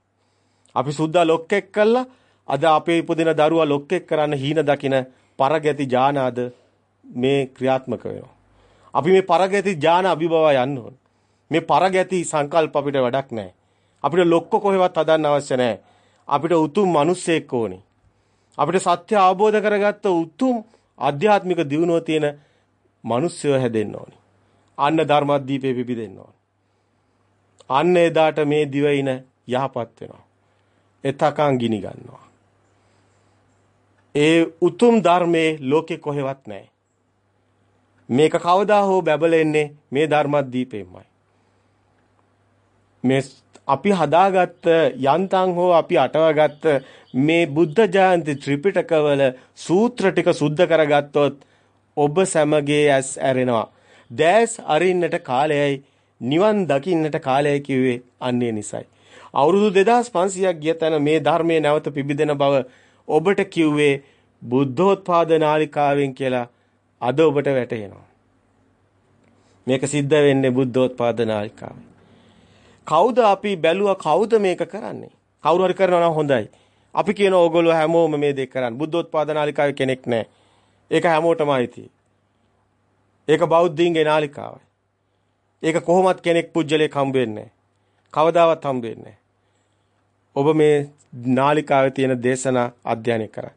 අපි සුද්දා ලොක්කෙක් කළා අද අපේ ඉපදින දරුවා ලොක්කෙක් කරන්න හීන දකින පරගැති ඥානාද මේ ක්‍රියාත්මක වෙනවා. අපි මේ පරගැති ඥාන අභිභව යන්න ඕන. මේ පරගැති සංකල්ප අපිට වැඩක් නැහැ. අපිට ලොක්ක කොහෙවත් හදන්න අවශ්‍ය නැහැ. අපිට උතුම් මිනිස්සෙක් ඕනේ. අපිට සත්‍ය අවබෝධ කරගත්ත උතුම් ආධ්‍යාත්මික දියුණුව තියෙන මිනිස්සුව හැදෙන්න ඕනේ. අන්න ධර්මදීපේ පිපිදෙන්න ඕනේ. අන්න එදාට මේ දිවයින යහපත් වෙනවා. එතකන් ගිනි ගන්නවා. ඒ උතුම් ධර්මයේ ලෝකේ කොහෙවත් නැහැ. මේක කවදා හෝ බැබලෙන්නේ මේ ධර්මදීපෙමයි. මේ අපි හදාගත්ත යන්තම් හෝ අපි අටවගත්ත මේ බුද්ධ ජයන්ති ත්‍රිපිටකවල සූත්‍ර ටික සුද්ධ කරගත්තොත් ඔබ සැමගේ ඇස් ඇරෙනවා. දැස් අරින්නට කාලයයි නිවන් දකින්නට කාලයයි කිව්වේ අන්නේ නිසයි. අවුරුදු 2500ක් ගිය තැන මේ ධර්මයේ නැවත පිබිදෙන බව ඔබට කිව්වේ බුද්ධෝත්පාද නාලිකාවෙන් කියලා අද ඔබට වැටහෙනවා. මේක සිද්ධ වෙන්නේ බුද්ධෝත්පාද නාලිකාවෙන්. කවුද අපි බැලුවා කවුද මේක කරන්නේ? කවුරු හරි කරනවා නම් හොඳයි. අපි කියන ඕගොල්ලෝ හැමෝම මේ දෙක කරන්නේ. බුද්ධෝත්පාද නාලිකාවේ කෙනෙක් නැහැ. ඒක හැමෝටම අයිති. ඒක බෞද්ධයින්ගේ නාලිකාවයි. ඒක කොහොමත් කෙනෙක් පුජ්‍යලයක් හම්බ වෙන්නේ කවදාවත් හම්බ වෙන්නේ ඔබ මේ නාලිකාවේ තියෙන දේශනා අධ්‍යයනය කරන්න.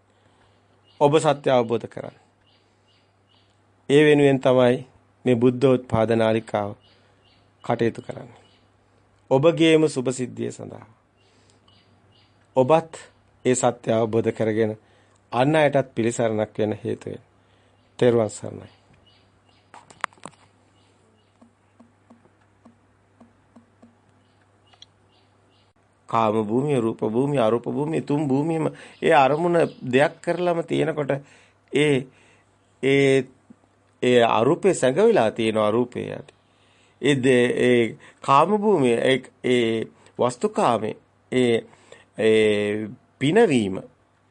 ඔබ සත්‍ය අවබෝධ කරගන්න. ඒ වෙනුවෙන් තමයි මේ බුද්ධෝත්පාද නාලිකාව කටයුතු කරන්නේ. ඔබගේම සුභසිද්ධිය සඳහා. ඔබත් ඒ සත්‍ය අවබෝධ කරගෙන අන් අයටත් පිළිසරණක් වෙන හේතු වෙන. තෙරුවන් සරණයි. කාම භූමිය, රූප භූමිය, අරූප භූමිය තුන් භූමියම ඒ අරමුණ දෙයක් කරලම තියෙනකොට ඒ ඒ ඒ අරූපේ සැඟවිලා තියෙන අරූපේ යට. ඒ ඒ කාම භූමිය ඒ වස්තුකාමේ ඒ ඒ පිනවීම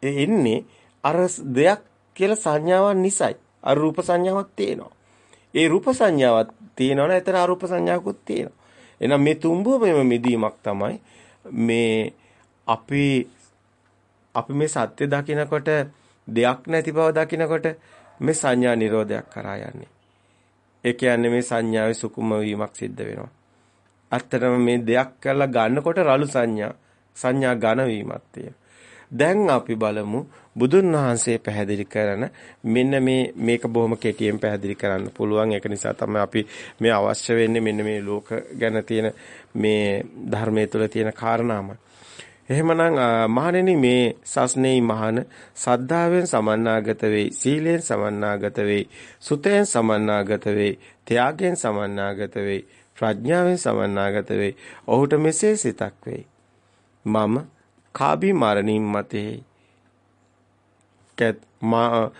එන්නේ අර දෙයක් කියලා සංඥාවක් නිසයි. අර රූප සංඥාවක් තියෙනවා. ඒ රූප සංඥාවත් තියෙනවනේ එතන අරූප සංඥාකුත් තියෙනවා. එහෙනම් මේ තුඹුවම මිදීමක් තමයි මේ අපි අපි මේ සත්‍ය දකිනකොට දෙයක් නැති බව දකිනකොට මේ සංඥා නිරෝධයක් කරා යන්නේ. ඒ කියන්නේ මේ සංඥාවේ සුකුම වීමක් සිද්ධ වෙනවා. ඇත්තටම මේ දෙයක් කරලා ගන්නකොට රළු සංඥා සංඥා ඝන වීමක් තියෙනවා. දැන් අපි බලමු බුදුන් වහන්සේ පැහැදිලි කරන මෙන්න මේ මේක බොහොම කෙටියෙන් පැහැදිලි කරන්න පුළුවන් ඒක නිසා තමයි අපි මේ අවශ්‍ය වෙන්නේ මෙන්න මේ ලෝක ගැන තියෙන මේ ධර්මයේ තුල තියෙන කාරණාම. එහෙමනම් මහණෙනි මේ සස්නේයි මහන සද්ධාවෙන් සමන්නාගත වෙයි සීලෙන් සමන්නාගත වෙයි සුතෙන් සමන්නාගත වෙයි ත්‍යාගයෙන් සමන්නාගත වෙයි ප්‍රඥාවෙන් සමන්නාගත වෙයි ඔහුට මෙසේ සිතක් වෙයි. මම කාබි මරණින් මතේ කැත් මා